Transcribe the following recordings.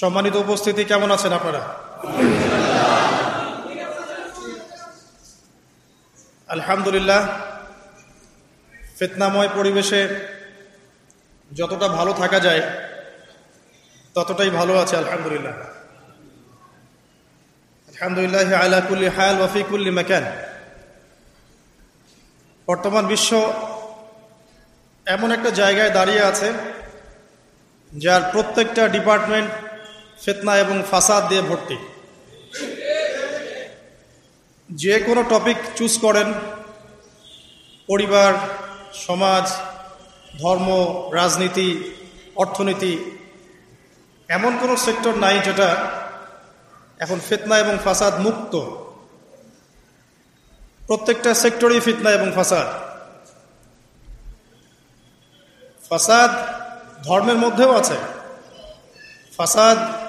সম্মানিত উপস্থিতি কেমন আছেন আপনারা? আলহামদুলিল্লাহ, ফিতনাময় পরিবেশে যতটা ভালো থাকা যায়, ততটাই ভালো আছে, আলহামদুলিল্লাহ। আলহামদুলিল্লাহ আলা কুল্লি হায়াল ওয়ফিকুল্লি মেকান। বর্তমান বিশ্ব এমন একটা জায়গায় দাঁড়িয়ে আছে, যার প্রত্যেকটা ডিপার্টমেন্ট ফেতনা এবং ফাসাদ দিয়ে ভর্তি। যে কোনো টপিক চুজ করেন, পরিবার, সমাজ, ধর্ম, রাজনীতি, অর্থনীতি, এমন কোনো সেক্টর নাই যেটা এখন ফিতনা এবং ফাসাদ মুক্ত। প্রত্যেকটা সেক্টরই ফিতনা এবং ফাসাদ। ফাসাদ ধর্মের মধ্যেও আছে। ফাসাদ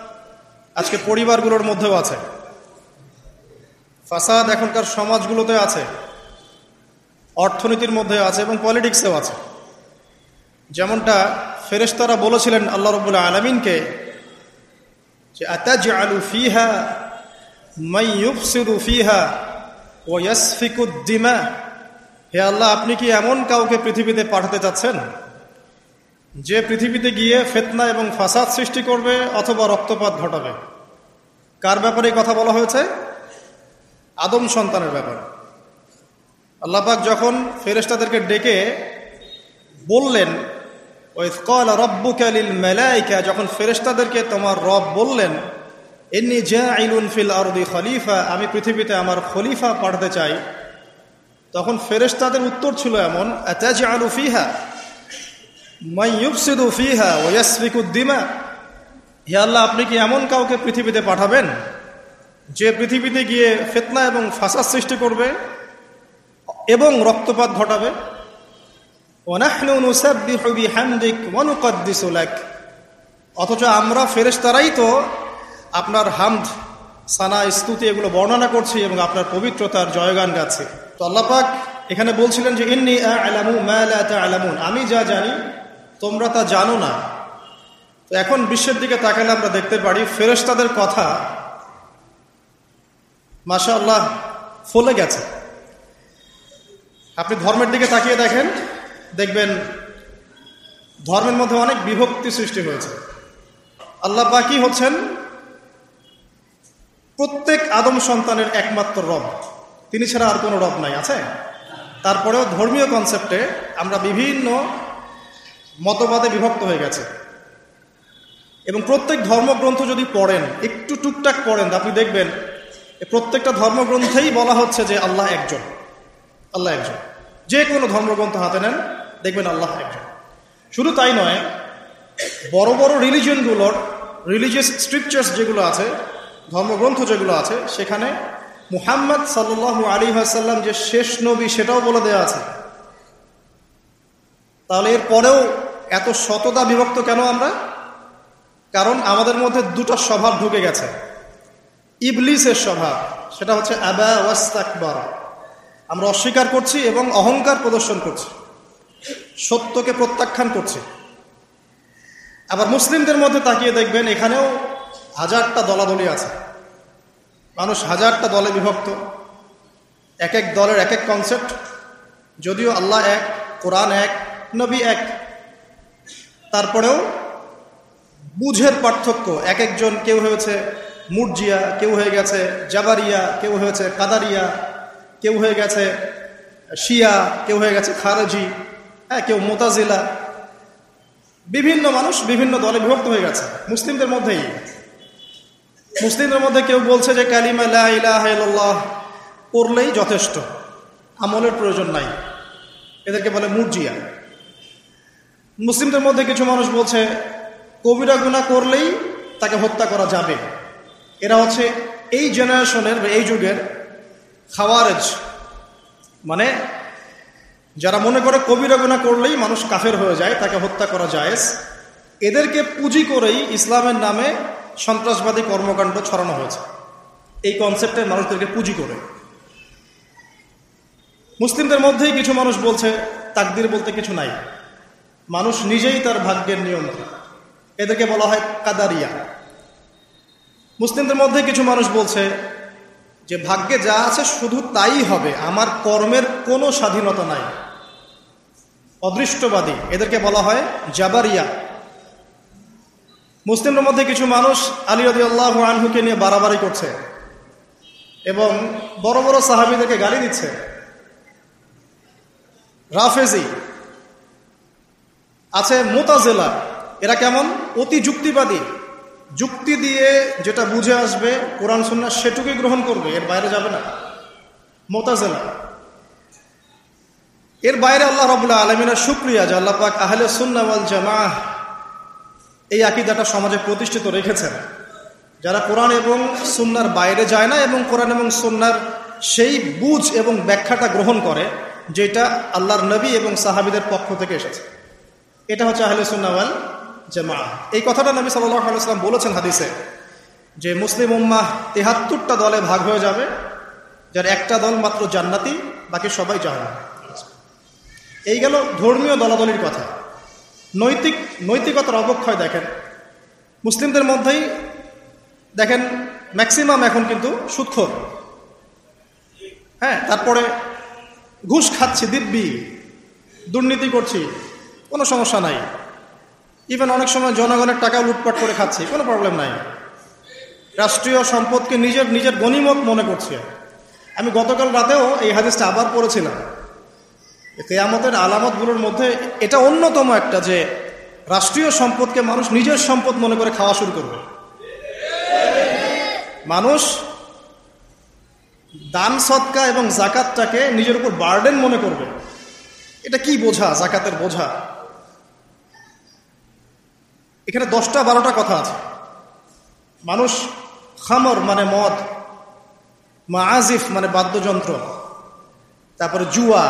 আজকে পরিবারগুলোর মধ্যেও আছে। ফাসাদ এখনকার সমাজগুলোতে আছে। অর্থনীতির মধ্যে আছে এবং পলিটিক্সেও আছে। যেমনটা ফেরেশতারা বলেছিলেন আল্লাহ রবুল্লা আলমিনকে যে আতাজ আলু ফিহা মাই ইউফসিদু ফিহা ও ইয়াসফিকুদ্দিমা হে আল্লাহ, আপনি কি এমন কাউকে পৃথিবীতে পাঠাতে চাচ্ছেন? যে পৃথিবীতে গিয়ে ফেতনা এবং ফাসাদ সৃষ্টি করবে অথবা রক্তপাত ঘটাবে। কার ব্যাপারে কথা বলা হয়েছে? আদম সন্তানের ব্যাপার। আল্লাপাক যখন ফেরেস্তাদেরকে ডেকে বললেন ওই কল রব্বুকালিল মেলাইকা যখন ফেরেস্তাদেরকে তোমার রব বললেন এমনি জা আইলুন ফিল আরদি খলিফা আমি পৃথিবীতে আমার খলিফা পাঠাতে চাই, তখন ফেরেস্তাদের উত্তর ছিল এমন আতাজ আলু ফিহা আল্লাহ, আপনি কি এমন কাউকে পৃথিবীতে পাঠাবেন যে পৃথিবীতে গিয়ে ফেতনা এবং ফাসাদ সৃষ্টি করবে এবং রক্তপাত ঘটাবে? অথচ আমরা ফেরেশতারাই তো আপনার হামদ, সানা, স্তুতি এগুলো বর্ণনা করছি এবং আপনার পবিত্রতার জয়গান গাচ্ছি। তো আল্লাপাক এখানে বলছিলেন যে, ইন্নি আলামু আলামুন আমি যা জানি তোমরা তা জানো না। তো এখন বিশ্বের দিকে তাকালে আমরা দেখতে পারি, ফেরেশতাদের কথা মাসা আল্লাহ ফলে গেছে। আপনি ধর্মের দিকে তাকিয়ে দেখেন, দেখবেন ধর্মের মধ্যে অনেক বিভক্তি সৃষ্টি হয়েছে। আল্লাহ বাকি হচ্ছেন প্রত্যেক আদম সন্তানের একমাত্র রব। তিনি ছাড়া আর কোনো রব নাই, আছে? তারপরেও ধর্মীয় কনসেপ্টে আমরা বিভিন্ন মতবাদে বিভক্ত হয়ে গেছে। এবং প্রত্যেক ধর্মগ্রন্থ যদি পড়েন, একটু টুকটাক পড়েন, আপনি দেখবেন প্রত্যেকটা ধর্মগ্রন্থেই বলা হচ্ছে যে আল্লাহ একজন। আল্লাহ একজন। যে কোনো ধর্মগ্রন্থ হাতে নেন, দেখবেন আল্লাহ একজন। শুধু তাই নয়, বড় বড় রিলিজিয়নগুলোর, রিলিজিয়াস স্ক্রিপচার্স যেগুলো আছে, ধর্মগ্রন্থ যেগুলো আছে, সেখানে মুহাম্মদ সাল্লু আলী আসাল্লাম যে শেষ নবী সেটাও বলে দেওয়া আছে। তাহলে এর পরেও এত শততা বিভক্ত কেন আমরা? কারণ আমাদের মধ্যে দুটো স্বভাব ঢুকে গেছে। ইবলিসের স্বভাব, সেটা হচ্ছে আবা আমরা অস্বীকার করছি এবং অহংকার প্রদর্শন করছি। সত্যকে প্রত্যাখ্যান করছি। আবার মুসলিমদের মধ্যে তাকিয়ে দেখবেন, এখানেও হাজারটা দলাদলি আছে। মানুষ হাজারটা দলে বিভক্ত। এক এক দলের এক এক কনসেপ্ট যদিও আল্লাহ এক, কোরআন এক, নবী এক। তারপরেও বুঝের পার্থক্য। এক একজন কেউ হয়েছে মুরজিয়া, কেউ হয়ে গেছে জাবারিয়া, কেউ হয়েছে কাদারিয়া, কেউ হয়ে গেছে শিয়া, কেউ হয়ে গেছে খারজি হ্যাঁ কেউ মোতাজিলা। বিভিন্ন মানুষ বিভিন্ন দলে বিভক্ত হয়ে গেছে, মুসলিমদের মধ্যেই। মুসলিমদের মধ্যে কেউ বলছে যে কালিমা লাহ পড়লেই যথেষ্ট, আমলের প্রয়োজন নাই। এদেরকে বলে মুরজিয়া। মুসলিমদের মধ্যে কিছু মানুষ বলছে, কবিরা গুণা করলেই তাকে হত্যা করা যাবে। এরা হচ্ছে এই জেনারেশনের এই যুগের খাওয়ারেজ। মানে যারা মনে করে কবিরা গুণা করলেই মানুষ কাফের হয়ে যায়, তাকে হত্যা করা যায় এদেরকে পুঁজি করেই ইসলামের নামে সন্ত্রাসবাদী কর্মকাণ্ড ছড়ানো হয়েছে। এই কনসেপ্টে মানুষদেরকে পুঁজি করে। মুসলিমদের মধ্যেই কিছু মানুষ বলছে, তাকদির বলতে কিছু নাই। মানুষ নিজেই তার ভাগ্যের নিয়ন্ত্রণ এদেরকে বলা হয় কাদারিয়া। মুসলিমদের মধ্যে কিছু মানুষ বলছে যে, ভাগ্যে যা আছে শুধু তাই হবে। আমার কর্মের কোনো স্বাধীনতা নাই। অদৃষ্টবাদী। এদেরকে বলা হয় জাবারিয়া। মুসলিমদের মধ্যে কিছু মানুষ আলী রদি আল্লাহ আনহুকে নিয়ে বাড়াবাড়ি করছে এবং বড় বড় সাহাবিদেরকে গালি দিচ্ছে। রাফেজি আছে মোতাজেলা। এরা কেমন? অতি যুক্তিবাদী। যুক্তি দিয়ে যেটা বুঝে আসবে, কোরআন সন্ন্যাস সেটুকুই গ্রহণ করবে। এর বাইরে যাবে না। মোতাজেলা। এর বাইরে আল্লাহ রবুল্লাহ আলমিনের শুক্রিয়া যে আল্লাহ পাক আহলে সুন্নাওয়াল জামা এই আকিদাটা সমাজে প্রতিষ্ঠিত রেখেছেন। যারা কোরআন এবং সুন্নার বাইরে যায় না এবং কোরআন এবং সুন্নার সেই বুঝ এবং ব্যাখ্যাটা গ্রহণ করে, যেটা আল্লাহর নবী এবং সাহাবিদের পক্ষ থেকে এসেছে। এটা হচ্ছে আহলে সুন্নাওয়াল জামা এই কথাটা নবী সাল্লাম বলেছেন হাদিসে যে মুসলিম উম্মাহ তেহাত্তরটা দলে ভাগ হয়ে যাবে, যার একটা দল মাত্র জান্নাতি, বাকি সবাই জাহান এই গেল ধর্মীয় দলাদলির কথা। নৈতিক, নৈতিকতার অবক্ষয় দেখেন। মুসলিমদের মধ্যেই দেখেন ম্যাক্সিমাম এখন কিন্তু সুৎখর। হ্যাঁ তারপরে ঘুষ খাচ্ছি, দিব্যি। দুর্নীতি করছি। কোনো সমস্যা নাই। ইভেন অনেক সময় জনগণের টাকা লুটপাট করে খাচ্ছি, কোনো প্রবলেম নাই। রাষ্ট্রীয় সম্পদকে নিজের নিজের গণিমত মনে করছে। আমি গতকাল রাতেও এই হাদিসটা আবার পড়েছিলাম। কেয়ামতের আলামতগুলোর মধ্যে এটা অন্যতম একটা যে রাষ্ট্রীয় সম্পদকে মানুষ নিজের সম্পদ মনে করে খাওয়া শুরু করবে। মানুষ দান, সৎকা এবং জাকাতটাকে নিজের উপর বার্ডেন মনে করবে। এটা কি বোঝা? জাকাতের বোঝা। এখানে দশটা, বারোটা কথা আছে। মানুষ খামর মানে মদ মা আজিফ মানে বাদ্যযন্ত্র, তারপরে জুয়া,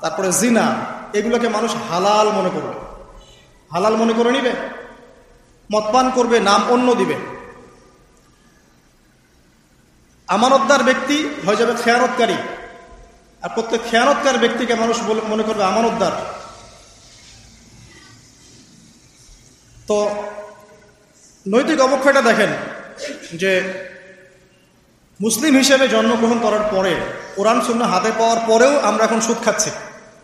তারপরে জিনা, এগুলোকে মানুষ হালাল মনে করবে। হালাল মনে করে নিবে? মদপান করবে, নাম অন্য দিবে। আমানতদার ব্যক্তি হয়ে যাবে খেয়ানতকারী। আর প্রত্যেক খেয়ানতকার ব্যক্তিকে মানুষ মনে করবে আমানতদার। তো নৈতিক অবক্ষয়টা দেখেন যে মুসলিম হিসেবে জন্মগ্রহণ করার পরে কোরআন শূন্য হাতে পাওয়ার পরেও আমরা এখন সুদ খাচ্ছি।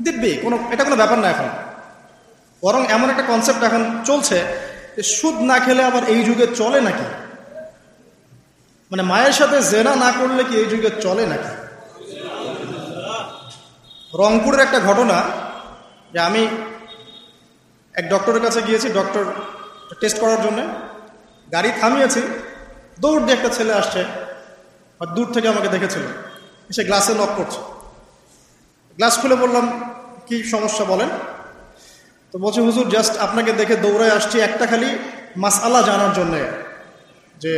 দিব্যি, কোনো, এটা কোনো ব্যাপার না এখন। বরং এমন একটা কনসেপ্ট এখন চলছে যে সুদ না খেলে আবার এই যুগে চলে নাকি? মানে মায়ের সাথে জেনা না করলে কি এই যুগে চলে নাকি? রংপুরের একটা ঘটনা যে আমি এক ডক্টরের কাছে গিয়েছি ডক্টর টেস্ট করার জন্য। গাড়ি থামিয়েছি, দৌড় দিয়ে একটা ছেলে আসছে, আর দূর থেকে আমাকে দেখেছিল। সে গ্লাসে নক করছে। গ্লাস খুলে বললাম, কি সমস্যা বলেন? তো বলছে, হুজুর জাস্ট আপনাকে দেখে দৌড়ায় আসছি একটা খালি মাসালা জানার জন্যে যে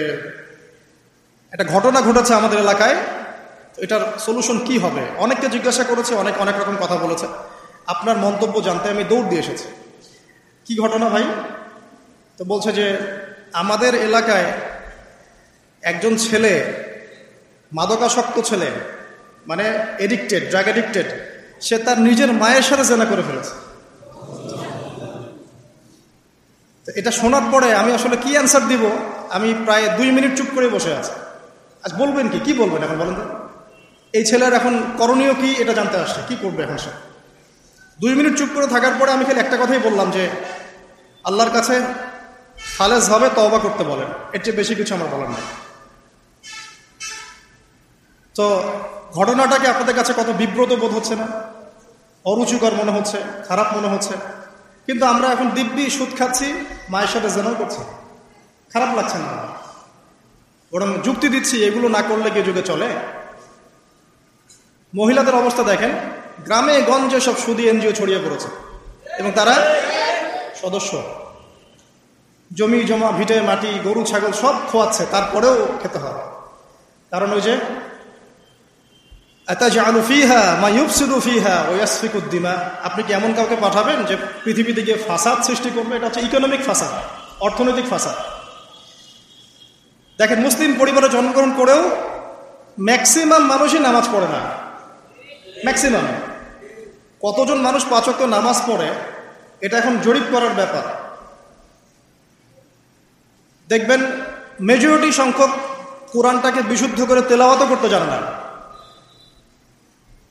একটা ঘটনা ঘটেছে আমাদের এলাকায়, তো এটার সলিউশন কি হবে? অনেককে জিজ্ঞাসা করেছে, অনেক অনেক রকম কথা বলেছে। আপনার মন্তব্য জানতে আমি দৌড় দিয়ে এসেছি। কি ঘটনা ভাই? তো বলছে যে আমাদের এলাকায় একজন ছেলে, মাদকাসক্ত ছেলে মানে এডিক্টেড ড্রাগ এডিক্টেড সে তার নিজের মায়ের সাথে জেনা করে ফেলেছে। তো এটা শোনার পরে আমি আসলে কি অ্যান্সার দিব? আমি প্রায় দুই মিনিট চুপ করে বসে আছি। আজ বলবেন কি? কি বলবেন এখন বলেন এই ছেলের এখন করণীয় কি? এটা জানতে আসছে। কি করবে এখন সে? দুই মিনিট চুপ করে থাকার পরে আমি খালি একটা কথাই বললাম যে, আল্লাহর কাছে খালেজভাবে তবা করতে বলেন। এর চেয়ে বেশি কিছু আমার বলার নাই। তো ঘটনাটাকে আপনাদের কাছে কত বিব্রত বোধ হচ্ছে না? অরুচিকর মনে হচ্ছে, খারাপ মনে হচ্ছে। কিন্তু আমরা এখন দিব্যি সুদ খাচ্ছি, মায়ের সাথে জেনাও করছি। খারাপ লাগছে না। বরং যুক্তি দিচ্ছি, এগুলো না করলে কি যুগে চলে? মহিলাদের অবস্থা দেখেন গ্রামে গঞ্জে সব সুদি এনজিও ছড়িয়ে পড়েছে। এবং তারা সদস্য। জমি, জমা, ভিটে, মাটি, গরু, ছাগল সব খোয়াচ্ছে, তারপরেও খেতে হয়। কারণ ওই যে আপনি কি এমন কাউকে পাঠাবেন যে পৃথিবীতে গিয়ে ফাসাদ সৃষ্টি করবে? এটা হচ্ছে ইকোনমিক ফাসাদ, অর্থনৈতিক ফাসাদ। দেখেন, মুসলিম পরিবারে জন্মগ্রহণ করেও ম্যাক্সিমাম মানুষই নামাজ পড়ে না। ম্যাক্সিমাম কতজন মানুষ পাচক নামাজ পড়ে, এটা এখন জরিপ করার ব্যাপার। দেখবেন মেজরিটি সংখ্যক কোরআনটাকে বিশুদ্ধ করে তেলাওয়াত করতে জানে না।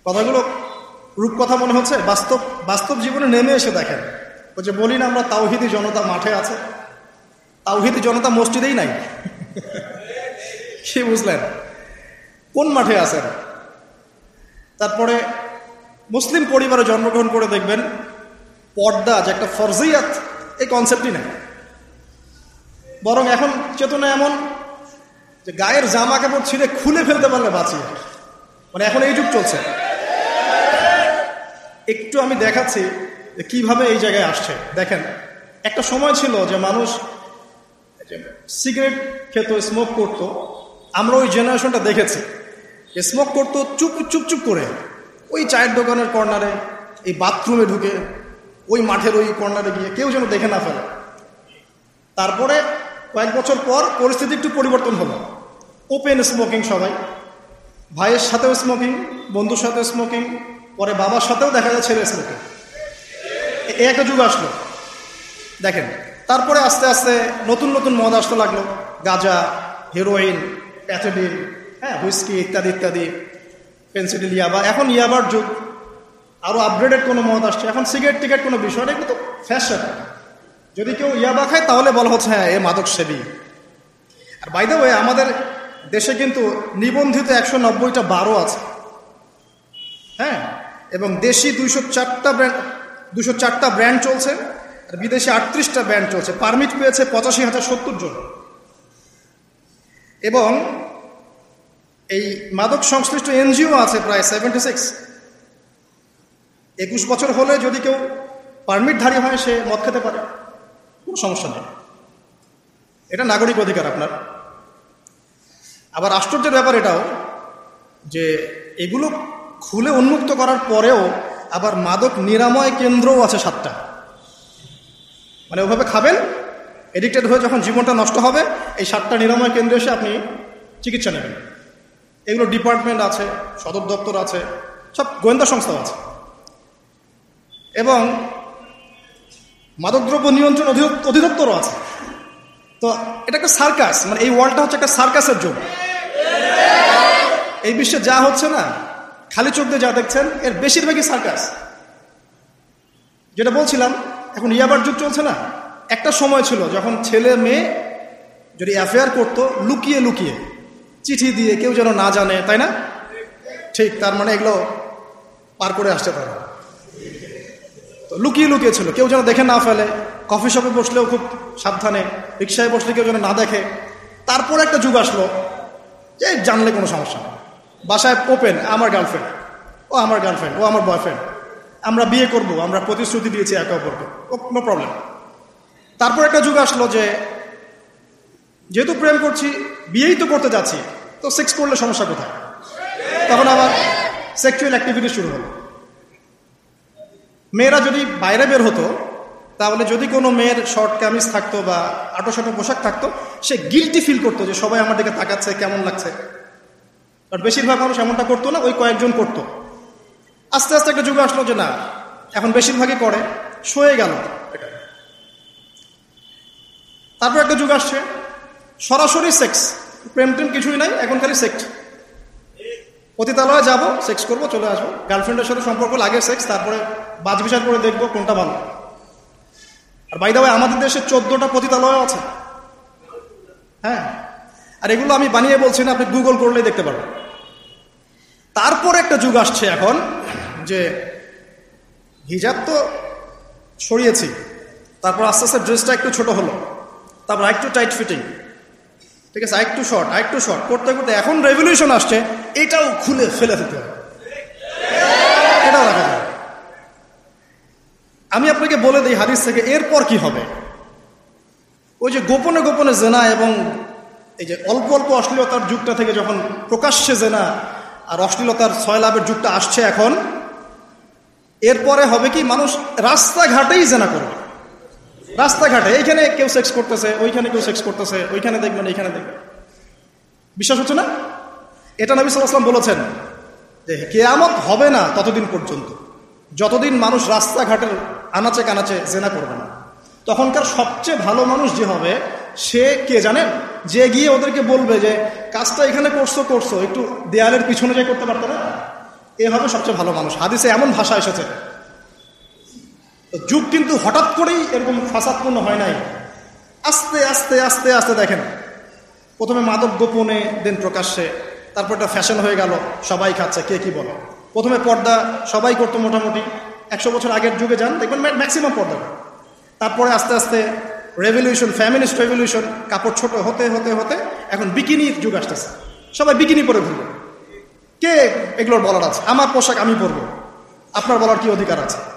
কথাগুলো রূপকথা মনে হচ্ছে? বাস্তব বাস্তব জীবনে নেমে এসে দেখেন। ও যে বলি না আমরা, তাওহিদি জনতা মাঠে আছে। তাওহিদি জনতা মসজিদেই নাই। কি বুঝলেন? কোন মাঠে আছেন? তারপরে মুসলিম পরিবারে জন্মগ্রহণ করে দেখবেন, পর্দা যে একটা ফরজিয়াত, এই কনসেপ্টই নেই। বরং এখন চেতনা এমন যে গায়ের জামা কাপড় ছিঁড়ে খুলে ফেলতে পারলে বাঁচি মানে এখন এই যুগ চলছে। একটু আমি দেখাচ্ছি যে কীভাবে এই জায়গায় আসছে। দেখেন, একটা সময় ছিল যে মানুষ সিগারেট খেত, স্মোক করত। আমরা ওই জেনারেশনটা দেখেছি। স্মোক করতো, চুপ চুপ চুপ করে। ওই চায়ের দোকানের কর্নারে, এই বাথরুমে ঢুকে ওই মাঠের ওই কর্নারে গিয়ে কেউ যেন দেখে না ফেলে। তারপরে কয়েক বছর পর পরিস্থিতি একটু পরিবর্তন হলো। ওপেন স্মোকিং সবাই, ভাইয়ের সাথেও স্মোকিং বন্ধুর সাথেও স্মোকিং পরে বাবার সাথেও দেখা যায় ছেলে স্মোকিং এই একটা যুগ আসলো। দেখেন, তারপরে আস্তে আস্তে নতুন নতুন মদ আসতে লাগল। গাঁজা হিরোইন প্যাথেডিল হ্যাঁ হুইস্কি ইত্যাদি ইত্যাদি। পেন্সিডিল ইয়াবা এখন ইয়াবার যুগ। আরও আপগ্রেডেড কোনো মদ আসছে। এখন সিগারেট টিকেট কোনো বিষয় নেই, কিন্তু ফ্যাশন যদি কেউ ইয়াবা খায়, তাহলে বলা হচ্ছে হ্যাঁ এ মাদক সেবী আর বাইদে ওয়ে আমাদের দেশে কিন্তু নিবন্ধিত একশো নব্বইটা বারো আছে। হ্যাঁ এবং দেশি দুইশো চারটা ব্র্যান্ড দুশো চারটা ব্র্যান্ড চলছে, আর বিদেশে আটত্রিশটা ব্র্যান্ড চলছে। পারমিট পেয়েছে পঁচাশি হাজার সত্তর জন। এবং এই মাদক সংশ্লিষ্ট এনজিও আছে প্রায় সেভেন্টি সিক্স একুশ বছর হলে যদি কেউ পারমিটধারী হয়, সে মদ খেতে পারে। কোনো সমস্যা নেই। এটা নাগরিক অধিকার আপনার। আবার আশ্চর্যের ব্যাপার এটাও যে এগুলো খুলে উন্মুক্ত করার পরেও আবার মাদক নিরাময় কেন্দ্রও আছে সাতটা। মানে ওভাবে খাবেন এডিক্টেড হয়ে যখন জীবনটা নষ্ট হবে, এই সাতটা নিরাময় কেন্দ্রে এসে আপনি চিকিৎসা নেবেন। এগুলো ডিপার্টমেন্ট আছে, সদর দপ্তর আছে, সব গোয়েন্দা সংস্থা আছে। এবং মাদকদ্রব্য নিয়ন্ত্রণ অধিদপ্তরও আছে। তো এটা একটা সার্কাস মানে এই ওয়ার্ল্ডটা হচ্ছে একটা সার্কাসের যুগ। এই বিশ্বে যা হচ্ছে না, খালি চোখ দিয়ে যা দেখছেন, এর বেশিরভাগই সার্কাস। যেটা বলছিলাম, এখন ইয়াবার যুগ চলছে না। একটা সময় ছিল যখন ছেলে মেয়ে যদি অ্যাফেয়ার করতো, লুকিয়ে লুকিয়ে চিঠি দিয়ে কেউ যেন না জানে, তাই না? ঠিক, তার মানে এগুলো পার করে আসছে তারা তো লুকিয়ে লুকিয়ে ছিল, কেউ যেন দেখে না ফেলে কফি শপে বসলেও খুব সাবধানে, রিক্সায় বসলে কেউ যেন না দেখে। তারপর একটা যুগ আসলো, যে জানলে কোনো সমস্যা নেই। বাসায় ওপেন আমার গার্লফ্রেন্ড ও আমার গার্লফ্রেন্ড ও আমার বয়ফ্রেন্ড আমরা বিয়ে করব, আমরা প্রতিশ্রুতি দিয়েছি একে অপরকে, ও কোনো প্রবলেম তারপর একটা যুগ আসলো যে, যেহেতু প্রেম করছি, বিয়েই তো করতে যাচ্ছি তো সেক্স করলে সমস্যা কোথায়? তখন আবার সেক্সুয়াল অ্যাক্টিভিটি শুরু হলো। মেয়েরা যদি বাইরে বের হতো, তাহলে যদি কোনো মেয়ের শর্ট কামিজ থাকতো বা আটো সাটো পোশাক থাকতো, সে গিলটি ফিল করতো যে সবাই আমার দিকে তাকাচ্ছে, কেমন লাগছে। আর বেশিরভাগ মানুষ এমনটা করতো না, ওই কয়েকজন করতো। আস্তে আস্তে একটা যুগ আসলো যে না, এখন বেশিরভাগই করে, সয়ে গেল। এটা তারপর একটা যুগ আসছে, সরাসরি সেক্স প্রেম টেম কিছুই নাই, এখন খালি সেক্স পতিতালয়ে যাব সেক্স করব, চলে আসব। গার্লফ্রেন্ডের সাথে সম্পর্ক লাগে সেক্স তারপরে বাজ বিচার করে দেখব কোনটা ভালো। আর বাইদা ভাই আমাদের দেশে চোদ্দটা পতিতালয় আছে। হ্যাঁ? আর এগুলো আমি বানিয়ে বলছি না, আপনি গুগল করলেই দেখতে পারবেন। তারপর একটা যুগ আসছে এখন, যে হিজাব তো সরিয়েছি তারপর আস্তে আস্তে ড্রেসটা একটু ছোট হলো, তারপর একটু টাইট ফিটিং ঠিক আছে, আরেকটু শর্ট আরেকটু শর্ট করতে করতে এখন রেভলিউশন আসছে, এটাও খুলে ফেলে দিতে হবে। এটাও রাখা যাবে আমি আপনাকে বলে দিই হাদিস থেকে, এরপর কি হবে? ওই যে গোপনে গোপনে জেনা এবং এই যে অল্প অল্প অশ্লীলতার যুগটা থেকে যখন প্রকাশ্যে জেনা আর অশ্লীলতার ছয় লাভের যুগটা আসছে এখন, এরপরে হবে কি, মানুষ রাস্তাঘাটেই জেনা করবে। রাস্তাঘাটে, এইখানে কেউ সেক্স করতেছে, ওইখানে কেউ সেক্স করতেছে, ওইখানে দেখবেন, এইখানে দেখবেন। বিশ্বাস হচ্ছে না? এটা নবী সাল্লাহাম বলেছেন যে, কেয়ামত হবে না ততদিন পর্যন্ত। যতদিন মানুষ রাস্তাঘাটের আনাচে কানাচে জেনা করবে না। তখনকার সবচেয়ে ভালো মানুষ যে হবে, সে কে জানেন? যে গিয়ে ওদেরকে বলবে যে, কাজটা এখানে করছ করছ, একটু দেয়ালের পিছনে যাই করতে পারতো না? এ হবে সবচেয়ে ভালো মানুষ। হাদিসে এমন ভাষা এসেছে যুগ কিন্তু হঠাৎ করেই এরকম ফাসাদপূর্ণ হয় নাই। আস্তে আস্তে আস্তে আস্তে দেখেন। প্রথমে মাদক গোপনে দেন প্রকাশ্যে, তারপর একটা ফ্যাশন হয়ে গেল, সবাই খাচ্ছে, কে কি বলে। প্রথমে পর্দা, সবাই করতো মোটামুটি। একশো বছর আগের যুগে যান, দেখবেন ম্যাক্সিমাম পর্দা। তারপরে আস্তে আস্তে রেভলিউশন ফ্যামিলিস্ট রেভলিউশন কাপড় ছোট হতে হতে হতে এখন বিকিনির যুগ আসতেছে। সবাই বিকিনি পরে ঘুরবে। কে এগুলোর বলার আছে? আমার পোশাক আমি পরবো। আপনার বলার কি অধিকার আছে?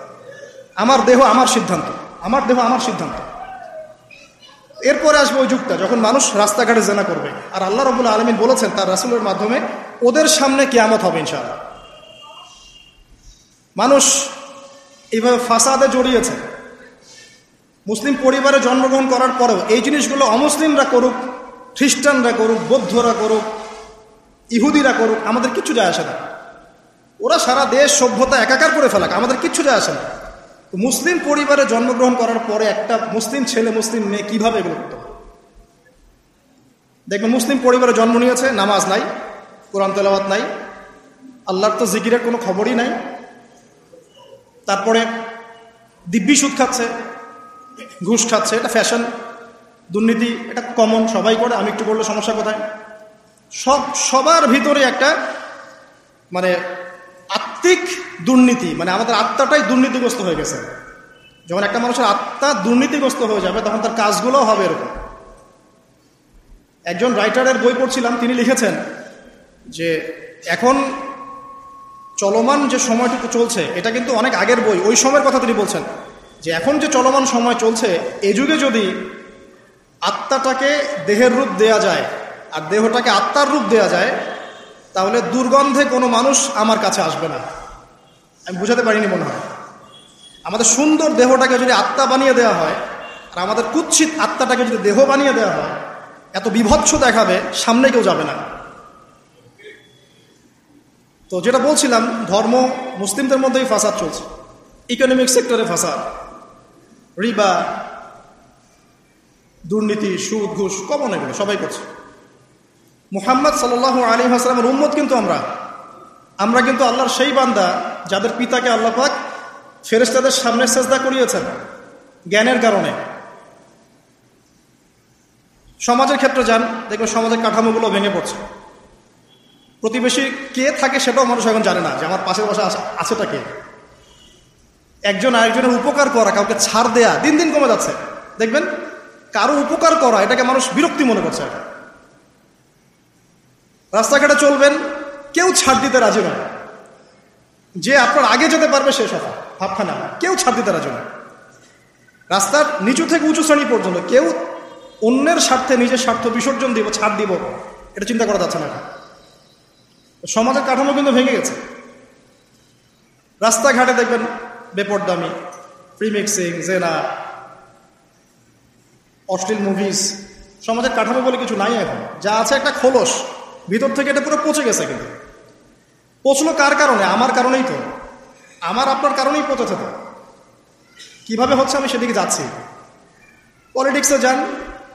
আমার দেহ আমার সিদ্ধান্ত, আমার দেহ আমার সিদ্ধান্ত। এরপরে আসবে ওই যুগটা, যখন মানুষ রাস্তাঘাটে জেনা করবে। আর আল্লাহ রবুল্লা আলমিন বলেছেন তার রাসুলের মাধ্যমে, ওদের সামনে কেয়ামত হবে ইনশাআল্লাহ। মানুষ এইভাবে ফাসাদে জড়িয়েছে। মুসলিম পরিবারে জন্মগ্রহণ করার পরেও এই জিনিসগুলো অমুসলিমরা করুক, খ্রিস্টানরা করুক, বৌদ্ধরা করুক, ইহুদিরা করুক, আমাদের কিচ্ছু যায় আসে না। ওরা সারা দেশ সভ্যতা একাকার করে ফেলাক, আমাদের কিচ্ছু যায় আসে না। মুসলিম পরিবারে জন্মগ্রহণ করার পরে একটা মুসলিম ছেলে, মুসলিম মেয়ে কীভাবে এগুলো করতে দেখবেন মুসলিম পরিবারে জন্ম নিয়েছে, নামাজ নাই, কোরআন তেলাওয়াত নাই, আল্লাহর তো জিকিরের কোনো খবরই নাই, তারপরে দিব্যি সুদ খাচ্ছে, ঘুষ খাচ্ছে, এটা ফ্যাশন দুর্নীতি, এটা কমন সবাই করে, আমি একটু বললে সমস্যা কোথায়? সব, সবার ভিতরে একটা মানে আত্মিক দুর্নীতি মানে আমাদের আত্মাটাই দুর্নীতিগ্রস্ত হয়ে গেছে। যখন একটা মানুষের আত্মা দুর্নীতিগ্রস্ত হয়ে যাবে, তখন তার কাজগুলোও হবে এরকম। একজন রাইটারের বই পড়ছিলাম, তিনি লিখেছেন যে, এখন চলমান যে সময়টুকু চলছে, এটা কিন্তু অনেক আগের বই। ওই সময়ের কথা তিনি বলছেন যে, এখন যে চলমান সময় চলছে, এ যুগে যদি আত্মাটাকে দেহের রূপ দেয়া যায়, আর দেহটাকে আত্মার রূপ দেয়া যায় তাহলে দুর্গন্ধে কোনো মানুষ আমার কাছে আসবে না। আমি বুঝাতে পারিনি মনে হয়। আমাদের সুন্দর দেহটাকে যদি আত্মা বানিয়ে দেওয়া হয়, আর আমাদের কুৎসিত আত্মাটাকে যদি দেহ বানিয়ে দেওয়া হয়, এত বিভৎস দেখাবে, সামনে কেউ যাবে না। তো যেটা বলছিলাম, ধর্ম মুসলিমদের মধ্যেই ফাসাদ চলছে। ইকোনমিক সেক্টরে ফাসাদ। রিবা, দুর্নীতি, সুদ, ঘুষ কমন এগুলো, সবাই করছে। মুহাম্মদ সাল আলী হাসলামের উম্মত কিন্তু আমরা। আমরা কিন্তু আল্লাহর সেই বান্দা যাদের পিতাকে আল্লাহ পাক ফেরেস্তাদের সামনে চেষ্টা করিয়েছেন জ্ঞানের কারণে। সমাজের ক্ষেত্রে যান, দেখবেন সমাজের কাঠামোগুলো ভেঙে পড়ছে। প্রতিবেশী কে থাকে সেটাও মানুষ এখন জানে না যে আমার পাশের বাসা আছেটা কে? একজন আরেকজনের উপকার করা, কাউকে ছাড় দেয়া দিন দিন কমে যাচ্ছে। দেখবেন কারও উপকার করা, এটাকে মানুষ বিরক্তি মনে করছে রাস্তাঘাটে চলবেন, কেউ ছাড় দিতে রাজি নয়। যে আপনার আগে যেতে পারবে সে সফা ভাবখানা। কেউ ছাড় দিতে রাজি নয়। রাস্তার নিচু থেকে উঁচু শ্রেণি পর্যন্ত কেউ অন্যের স্বার্থে নিজের স্বার্থ বিসর্জন দিব, ছাড় দিব, এটা চিন্তা করা যাচ্ছে না সমাজের কাঠামো কিন্তু ভেঙে গেছে। রাস্তাঘাটে দেখবেন বেপরদামি, প্রিমিক্সিং, জেনা, অশ্লীল মুভিজ সমাজের কাঠামো বলে কিছু নাই এখন। যা আছে একটা খোলস। ভিতর থেকে এটা পুরো পচে গেছে কিন্তু। পচলো কার কারণে? আমার কারণেই তো। আমার, আপনার কারণেই পচেছে তো। কীভাবে হচ্ছে আমি সেদিকে যাচ্ছি? পলিটিক্সে যান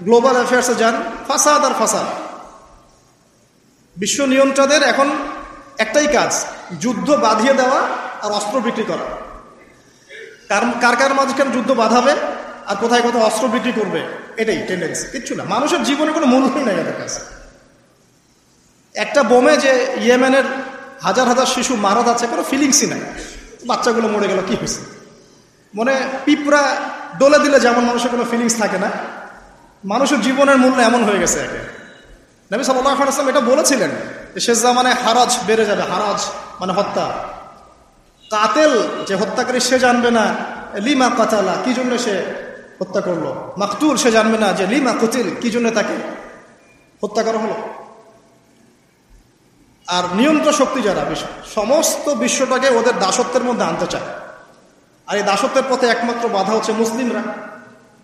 গ্লোবাল অ্যাফেয়ার্সে যান, ফাসাদ আর ফাসাদ। বিশ্ব নিয়ন্ত্রণের এখন একটাই কাজ, যুদ্ধ বাঁধিয়ে দেওয়া আর অস্ত্র বিক্রি করা। কার কার কার মাঝখানে যুদ্ধ বাঁধাবে আর কোথায় কোথায় অস্ত্র বিক্রি করবে? এটাই টেন্ডেন্সি কিচ্ছু না। মানুষের জীবনে কোনো মূল্যই নেই এদের কাছে। একটা বোমে যে ইয়েমেনের হাজার হাজার শিশু মারা যাচ্ছে কোনো ফিলিংসই নাই। বাচ্চাগুলো মরে গেল, কি হয়েছে? মনে পিঁপড়া ডলে দিলে যেমন মানুষের কোনো ফিলিংস থাকে না, মানুষের জীবনের মূল্য এমন হয়ে গেছে একে। নবী সাল্লাহ আসলাম এটা বলেছিলেন শেষ জামানে হারাজ বেড়ে যাবে, হারাজ মানে হত্যা। কাতেল যে হত্যাকারী সে জানবে না লিমা কাতালা, কি জন্য সে হত্যা করল? মাকতুল সে জানবে না যে লিমা কুতিল, কি জন্য তাকে হত্যা করা হলো? আর নিয়ন্ত্র শক্তি যারা সমস্ত বিশ্বটাকে ওদের দাসত্বের মধ্যে আনতে চায়। আর এই দাসত্বের পথে একমাত্র বাধা হচ্ছে মুসলিমরা।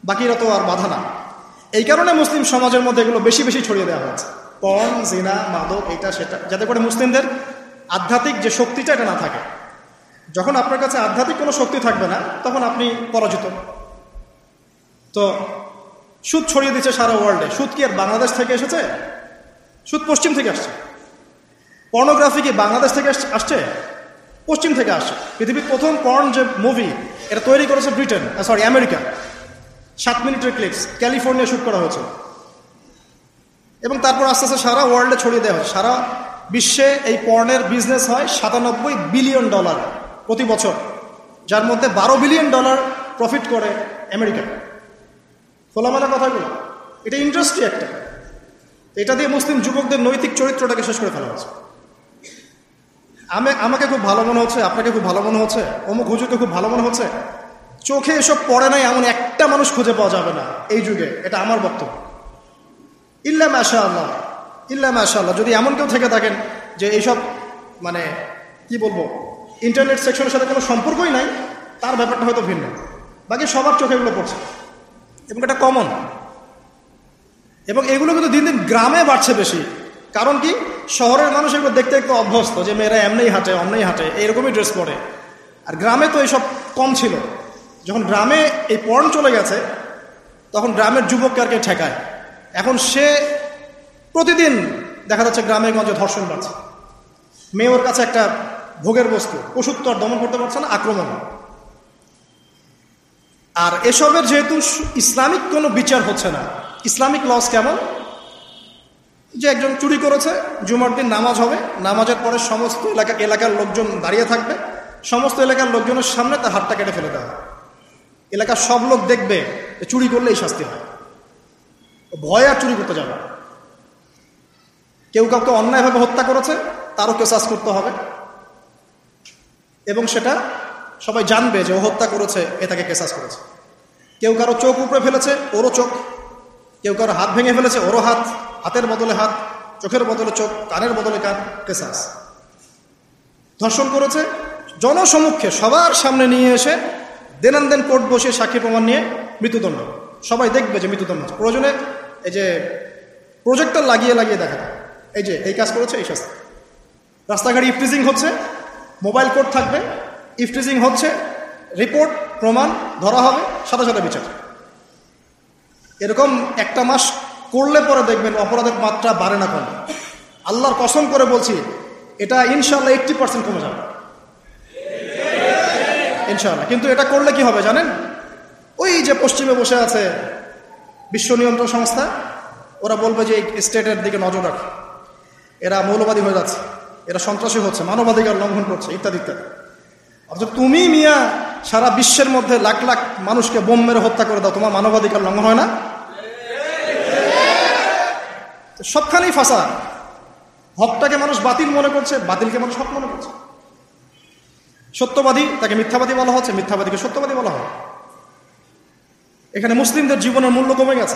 বাকিরা তো আর বাধা না। এই কারণে মুসলিম সমাজের মধ্যে এগুলো বেশি বেশি ছড়িয়ে দেওয়া হয়েছে। পণ, জিনা, মাদক এটা সেটা, যাতে করে মুসলিমদের আধ্যাত্মিক যে শক্তিটা এটা না থাকে। যখন আপনার কাছে আধ্যাত্মিক কোনো শক্তি থাকবে না, তখন আপনি পরাজিত। তো সুদ ছড়িয়ে দিচ্ছে সারা ওয়ার্ল্ডে সুদ কি আর বাংলাদেশ থেকে এসেছে? সুদ পশ্চিম থেকে আসছে। পর্নোগ্রাফি কি বাংলাদেশ থেকে আসছে? পশ্চিম থেকে আসছে। পৃথিবীর প্রথম পর্ন যে মুভি এটা তৈরি করেছে ব্রিটেন সরি আমেরিকা সাত মিনিটের ক্লিপস ক্যালিফোর্নিয়া শ্যুট করা হয়েছে। এবং তারপর আস্তে আস্তে সারা ওয়ার্ল্ডে ছড়িয়ে দেওয়া হয় সারা বিশ্বে এই পর্নের বিজনেস হয় সাতানব্বই বিলিয়ন ডলার প্রতি বছর, যার মধ্যে বারো বিলিয়ন ডলার প্রফিট করে আমেরিকা খোলামেলা কথাগুলো। এটা ইন্ডাস্ট্রি একটা। এটা দিয়ে মুসলিম যুবকদের নৈতিক চরিত্রটাকে শেষ করে ফেলা হচ্ছে আমি আমাকে খুব ভালো মনে হচ্ছে, আপনাকে খুব ভালো মনে হচ্ছে, অমুক হুজুরকে খুব ভালো মনে হচ্ছে। চোখে এসব পড়ে নাই, এমন একটা মানুষ খুঁজে পাওয়া যাবে না এই যুগে, এটা আমার বক্তব্য। ইল্লা মাশা আল্লাহ ইল্লা মাশা আল্লাহ যদি এমন কেউ থেকে থাকেন যে এইসব মানে কি বলব, ইন্টারনেট সেকশনের সাথে কোনো সম্পর্কই নাই, তার ব্যাপারটা হয়তো ভিন্ন। বাকি সবার চোখে এগুলো পড়ছে, এবং এটা কমন এবং এগুলো কিন্তু দিন দিন গ্রামে বাড়ছে বেশি। কারণ কি? শহরের মানুষ এগুলো দেখতে একটু অভ্যস্ত যে মেয়েরা এমনিই হাঁটে, অমনেই হাঁটে, এরকমই ড্রেস পরে। আর গ্রামে তো এইসব কম ছিল। যখন গ্রামে এই পর্ন চলে গেছে, তখন গ্রামের যুবককে আর কে ঠেকায়। এখন সে প্রতিদিন দেখা যাচ্ছে গ্রামে গঞ্জে ধর্ষণ বাড়ছে মেয়ে ওর কাছে একটা ভোগের বস্তু পশুত্ব আর দমন করতে পারছে না, আক্রমণ। আর এসবের যেহেতু ইসলামিক কোনো বিচার হচ্ছে না, ইসলামিক লস কেমন? যে একজন চুরি করেছে, জুমার দিন নামাজ হবে। নামাজের পরে সমস্ত এলাকা এলাকার লোকজন দাঁড়িয়ে থাকবে। সমস্ত এলাকার লোকজনের সামনে তার হাতটা কেটে ফেলে দেওয়া এলাকার সব লোক দেখবে চুরি করলে এই শাস্তি হয়। ভয় আর চুরি করতে যাবে কেউ কাউকে অন্যায়ভাবে হত্যা করেছে, তারও কেসাস করতে হবে। এবং সেটা সবাই জানবে যে ও হত্যা করেছে, এ তাকে কেসাস করেছে। কেউ কারও চোখ উপরে ফেলেছে, ওরও চোখ কেউ কারও হাত ভেঙে ফেলেছে, ওরও হাত, হাতের বদলে হাত, চোখের বদলে চোখ, কানের বদলে কান, কেসাস। ধর্ষণ করেছে জনসমুখে সবার সামনে নিয়ে এসে দেনান দেন কোর্ট বসে সাক্ষী প্রমাণ নিয়ে মৃত্যুদণ্ড। সবাই দেখবে যে মৃত্যুদণ্ড প্রয়োজনে এই যে প্রজেক্টর লাগিয়ে লাগিয়ে দেখা এই যে, এই কাজ করেছে, এই শাস্তি। রাস্তাঘাটে ইফটিজিং হচ্ছে, মোবাইল কোর্ট থাকবে, ইফটিজিং হচ্ছে, রিপোর্ট, প্রমাণ ধরা হবে, সাথে সাথে বিচার। এরকম একটা মাস করলে পরে দেখবেন অপরাধের মাত্রা বাড়ে না কমে। আল্লাহর কসম করে বলছি, এটা ইনশাল্লাহ এইট্টি পার্সেন্ট কমে যাবে। ইনশাল্লাহ কিন্তু এটা করলে কি হবে জানেন? ওই যে পশ্চিমে বসে আছে বিশ্ব নিয়ন্ত্রণ সংস্থা, ওরা বলবে যে স্টেটের দিকে নজর রাখ। এরা মৌলবাদী হয়ে যাচ্ছে। এরা সন্ত্রাসী হচ্ছে, মানবাধিকার লঙ্ঘন করছে, ইত্যাদি ইত্যাদি। অথচ তুমি মিয়া, সারা বিশ্বের মধ্যে লাখ লাখ মানুষকে বোম মেরে হত্যা করে দাও, তোমার মানবাধিকার লঙ্ঘন হয় না? সবখানেই ফাঁসা হকটাকে মানুষ বাতিল মনে করছে, বাতিলকে মানুষ হক মনে করছে। সত্যবাদী, তাকে মিথ্যাবাদী বলা হচ্ছে, মিথ্যাবাদীকে সত্যবাদী বলা হয়। এখানে মুসলিমদের জীবনের মূল্য কমে গেছে।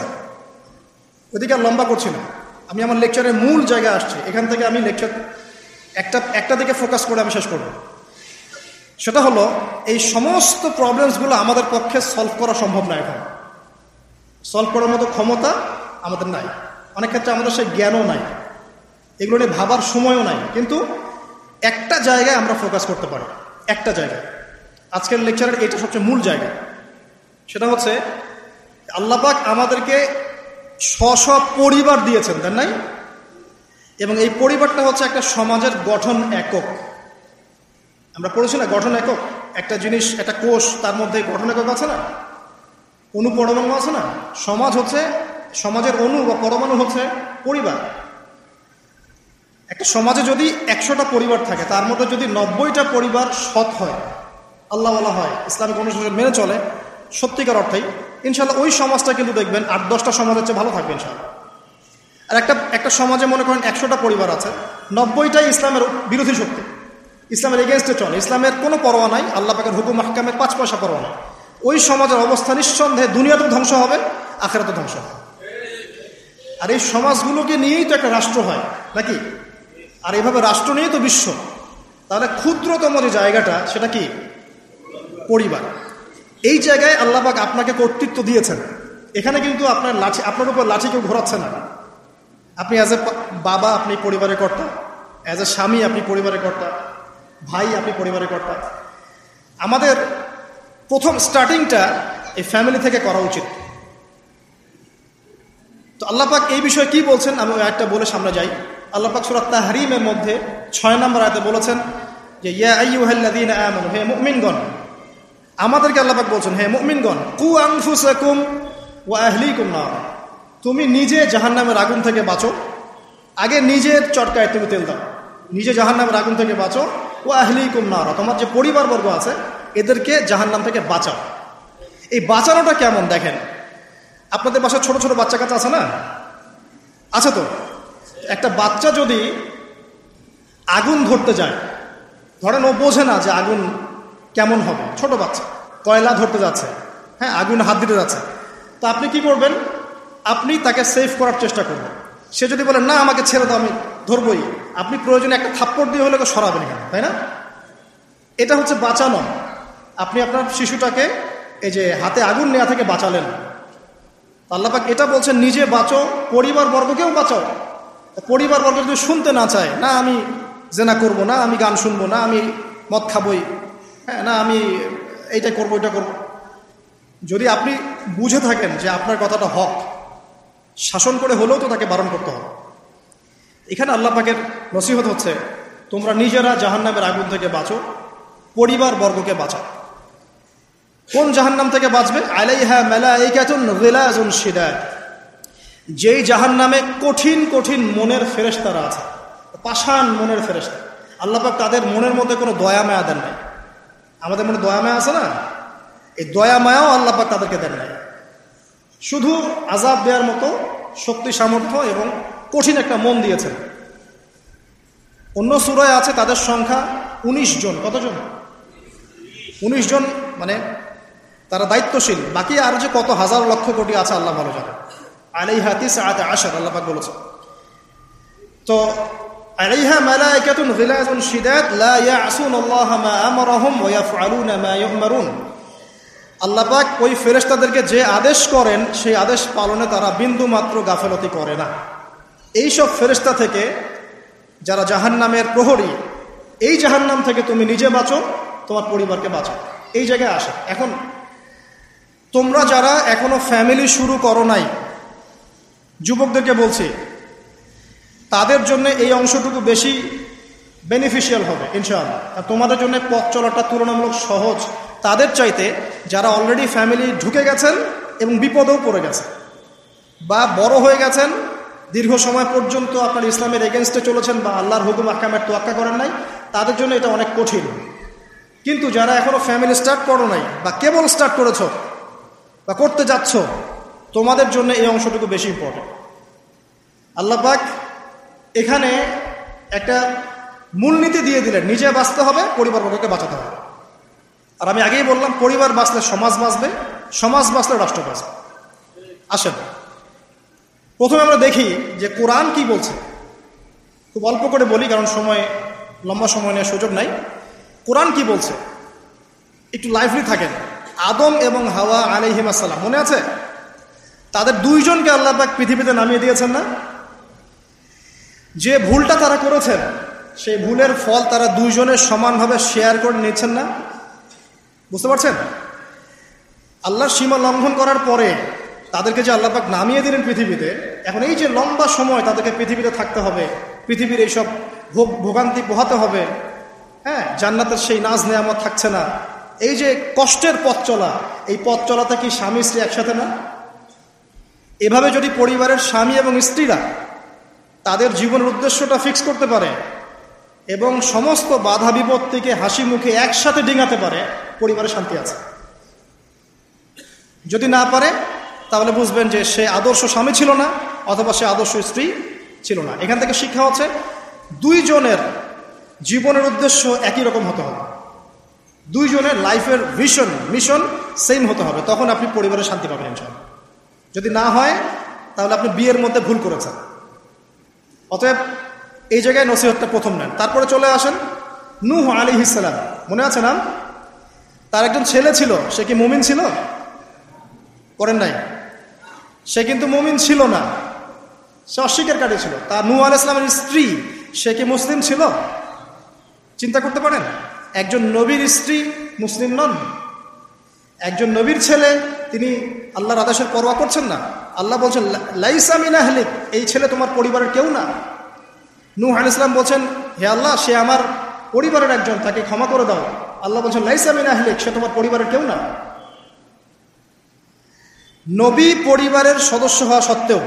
ওদিকে আর লম্বা করছি না। আমি আমার লেকচারের মূল জায়গায় আসছি। এখান থেকে আমি লেকচার একটা একটা দিকে ফোকাস করে আমি শেষ করব। সেটা হলো, এই সমস্ত প্রবলেমসগুলো আমাদের পক্ষে সলভ করা সম্ভব না এখন। সলভ করার মতো ক্ষমতা আমাদের নাই। অনেক ক্ষেত্রে আমাদের সেই জ্ঞানও নাই। এগুলো নিয়ে ভাবার সময়ও নাই। কিন্তু একটা জায়গায় আমরা ফোকাস করতে পারি। একটা জায়গায়। আজকের লেকচারের এটা সবচেয়ে মূল জায়গা। সেটা হচ্ছে আল্লাপাক আমাদেরকে স্ব পরিবার দিয়েছেন, তাই নাই? এবং এই পরিবারটা হচ্ছে একটা সমাজের গঠন একক। আমরা পড়েছি না গঠন একক? একটা জিনিস, একটা কোষ, তার মধ্যে গঠন একক আছে না? অনু পরমাণু আছে না? সমাজ হচ্ছে সমাজের অনু বা পরমাণু হচ্ছে পরিবার। একটা সমাজে যদি একশোটা পরিবার থাকে, তার মধ্যে যদি নব্বইটা পরিবার সৎ হয়, আল্লাহওয়ালা হয়, ইসলামিক অনুশাসন মেনে চলে, সত্যিকার অর্থেই ইনশাল্লাহ ওই সমাজটা কিন্তু দেখবেন আট দশটা সমাজের চেয়ে ভালো থাকবে ইনশাল্লাহ আর একটা একটা সমাজে মনে করেন একশোটা পরিবার আছে, নব্বইটাই ইসলামের বিরোধী শক্তি। ইসলামের এগেনস্টে চলে, ইসলামের কোনো পরোয়া নাই, আল্লাহ পাকের হুকুম, মাহকামের পাঁচ পয়সা পরোয়া নাই। ওই সমাজের অবস্থা নিঃসন্দেহে দুনিয়াতে ধ্বংস হবে আখেরাতে ধ্বংস হবে। আর এই সমাজগুলোকে নিয়েই তো একটা রাষ্ট্র হয়, নাকি? আর এইভাবে রাষ্ট্র নিয়েই তো বিশ্ব। তাহলে ক্ষুদ্রতম যে জায়গাটা, সেটা কি? পরিবার। এই জায়গায় আল্লাহবাক আপনাকে কর্তৃত্ব দিয়েছেন। এখানে কিন্তু আপনার লাঠি, আপনার উপর লাঠি কেউ ঘোরাচ্ছে না। আপনি অ্যাজ এ বাবা আপনি পরিবারের কর্তা অ্যাজ এ স্বামী আপনি পরিবারের কর্তা, ভাই আপনি পরিবারের কর্তা। আমাদের প্রথম স্টার্টিংটা এই ফ্যামিলি থেকে করা উচিত। তো আল্লাপাক এই বিষয়ে কি বলছেন? আমি ওই একটা বলে সামনে যাই। আল্লাপাক সুরাত তাহরিমের মধ্যে ছয় নম্বর আয়তে বলেছেন যে, ইয়া আইয়ুহাল্লাদিন আমানু, হে মুমিনগণ, আমাদেরকে আল্লাপাক বলছেন, হে মুমিনগণ, কু আনফুসাকুম ওয়া আহলিকুম না তুমি নিজে জাহান্নামের আগুন থেকে বাঁচো। আগে নিজের চটকায় তুমি তেল দাও। নিজে জাহান্নামের আগুন থেকে বাঁচো। ও আহলিকুম না তোমার যে পরিবারবর্গ আছে, এদেরকে জাহান্নাম থেকে বাঁচাও। এই বাঁচানোটা কেমন দেখেন? আপনাদের বাসায় ছোট ছোট বাচ্চা কাচ্চা আছে না? আছে তো? একটা বাচ্চা যদি আগুন ধরতে যায়, ধরেন ও বোঝে না যে আগুন কেমন হবে। ছোট বাচ্চা, কয়লা ধরতে যাচ্ছে হ্যাঁ আগুন হাত দিতে যাচ্ছে। তো আপনি কি করবেন? আপনি তাকে সেভ করার চেষ্টা করবেন। সে যদি বলে, না, আমাকে ছেড়ে দাও, আমি ধরবই। আপনি প্রয়োজনে একটা থাপ্পড় দিয়ে হলে সরাবেন এখানে, তাই না? এটা হচ্ছে বাঁচানো। আপনি আপনার শিশুটাকে এই যে হাতে আগুন নেওয়া থেকে বাঁচালেন। আল্লাপাক এটা বলছেন, নিজে বাঁচো পরিবার বর্গকেও বাঁচাও। পরিবার বর্গ যদি শুনতে না চায়, না, আমি জেনা করব না, আমি গান শুনব না, আমি মদ খাবই। হ্যাঁ না, আমি এইটা করব এটা করব। যদি আপনি বুঝে থাকেন যে আপনার কথাটা হক, শাসন করে হলেও তো তাকে বারণ করতে হবে। এখানে আল্লাহ পাকের নসিহত হচ্ছে, তোমরা নিজেরা জাহান্নামের আগুন থেকে বাঁচো পরিবার বর্গকে বাঁচাও। কোন জাহান্নাম থেকে বাঁচবে? আলাইহা মেলা এই কেতন রিলাজুন সিদায় যেই জাহান্নামে কঠিন কঠিন মনের ফেরেস্তারা আছে, পাষাণ মনের ফেরেস্তা আল্লাপাক তাদের মনের মধ্যে কোনো দয়া মায়া দেন নাই। আমাদের মনে দয়া মায়া আছে না? এই দয়া মায়াও আল্লাপাক তাদেরকে দেন নাই। শুধু আজাব দেওয়ার মতো শক্তি, সামর্থ্য এবং কঠিন একটা মন দিয়েছেন। অন্য সুরায় আছে তাদের সংখ্যা ১৯ জন। কতজন? ১৯ জন মানে তারা দায়িত্বশীল, বাকি আর যে কত হাজার লক্ষ কোটি আছে আল্লাহ ভালো জানে। আলাই হাতিস আতে আসার আল্লাপাক বলেছে তো, আলাইহা মালাইকাতুন গিলাজুন শিদাদ, লা ইয়াসুন আল্লাহ মা আমরাহুম ওয়া ইয়াফআলুনা মা ইউমারুন। আল্লাপাক ওই ফেরেশতাদেরকে যে আদেশ করেন, সেই আদেশ পালনে তারা বিন্দু মাত্র গাফেলতি করে না। এই সব ফেরেশতা থেকে যারা জাহান্নামের প্রহরী, এই জাহান্নাম থেকে তুমি নিজে বাঁচো, তোমার পরিবারকে বাঁচো এই জায়গায় আসে। এখন তোমরা যারা এখনও ফ্যামিলি শুরু করো নাই, যুবকদেরকে বলছি, তাদের জন্য এই অংশটুকু বেশি বেনিফিশিয়াল হবে, ইনশাআল্লাহ। আর তোমাদের জন্য পথ চলাটা তুলনামূলক সহজ। তাদের চাইতে যারা অলরেডি ফ্যামিলি ঢুকে গেছেন এবং বিপদেও পড়ে গেছে বা বড় হয়ে গেছেন, দীর্ঘ সময় পর্যন্ত আপনার ইসলামের এগেনস্টে চলেছেন বা আল্লাহর হুকুম আকামের তোয়াক্কা করেন নাই, তাদের জন্য এটা অনেক কঠিন। কিন্তু যারা এখনও ফ্যামিলি স্টার্ট করো নাই বা কেবল স্টার্ট করেছ বা করতে যাচ্ছ, তোমাদের জন্য এই অংশটুকু বেশি ইম্পর্টেন্ট আল্লাপাক এখানে একটা মূলনীতি দিয়ে দিলেন, নিজে বাঁচতে হবে পরিবারবর্গকে বাঁচাতে হবে। আর আমি আগেই বললাম, পরিবার বাঁচলে সমাজ বাঁচবে, সমাজ বাঁচলে রাষ্ট্র বাঁচবে। আসেন, প্রথমে আমরা দেখি যে কোরআন কি বলছে। খুব অল্প করে বলি, কারণ সময়, লম্বা সময় নেওয়ার সুযোগ নাই। কোরআন কি বলছে? একটু লাইভলি থাকেন। আদম এবং হাওয়া আলিহিম আসসালাম, মনে আছে? তাদের দুইজনকে আল্লাহবাক পৃথিবীতে নামিয়ে দিয়েছেন না? যে ভুলটা তারা করেছেন, সেই ভুলের ফল তারা দুইজনের সমানভাবে শেয়ার করে নিচ্ছেন না? বুঝতে পারছেন? আল্লাহর সীমা লঙ্ঘন করার পরে তাদেরকে যে আল্লাপাক নামিয়ে দিলেন পৃথিবীতে, এখন এই যে লম্বা সময় তাদেরকে পৃথিবীতে থাকতে হবে, পৃথিবীর এইসব ভোগ, ভোগান্তি পোহাতে হবে হ্যাঁ জান্নাতের সেই নাজ নেয়ামত থাকছে না। এই যে কষ্টের পথ চলা, এই পথ চলাতে কি স্বামী স্ত্রী একসাথে না? এভাবে যদি পরিবারের স্বামী এবং স্ত্রীরা তাদের জীবনের উদ্দেশ্যটা ফিক্স করতে পারে এবং সমস্ত বাধা বিপত্তিকে হাসি মুখে একসাথে ডিঙাতে পারে, পরিবারে শান্তি আছে। যদি না পারে, তাহলে বুঝবেন যে সে আদর্শ স্বামী ছিল না অথবা সে আদর্শ স্ত্রী ছিল না। এখান থেকে শিক্ষা হচ্ছে, দুইজনের জীবনের উদ্দেশ্য একই রকম হতে হবে। দুইজনের লাইফের ভিশন মিশন সেম হতে হবে। তখন আপনি পরিবারে শান্তি পাবেন ইনশাল্লাহ যদি না হয়, তাহলে আপনি বিয়ের মধ্যে ভুল করেছেন। অতএব এই জায়গায় নসিহতটা প্রথম নেন। তারপরে চলে আসেন নূহ আলী ইসালাম মনে আছে নাম তার একজন ছেলে ছিল। সে কি মুমিন ছিল? করেন নাই। সে কিন্তু মুমিন ছিল না। সে অস্বীকারী ছিল। তার নূ আল ইসলামের স্ত্রী, সে কি মুসলিম ছিল? চিন্তা করতে পারেন? একজন নবীর স্ত্রী মুসলিম নন। একজন নবীর ছেলে, তিনি আল্লাহর আদেশের পরোয়া করছেন না। আল্লাহ বলছেন লাইসামিন আহলিক, এই ছেলে তোমার পরিবারের কেউ না। নূহ আল ইসলাম বলছেন, হে আল্লাহ, সে আমার পরিবারের একজন, তাকে ক্ষমা করে দাও। আল্লাহ বলছেন লাইসামিন আহলিক, সে তোমার পরিবারের কেউ না। নবী পরিবারের সদস্য হওয়া সত্ত্বেও,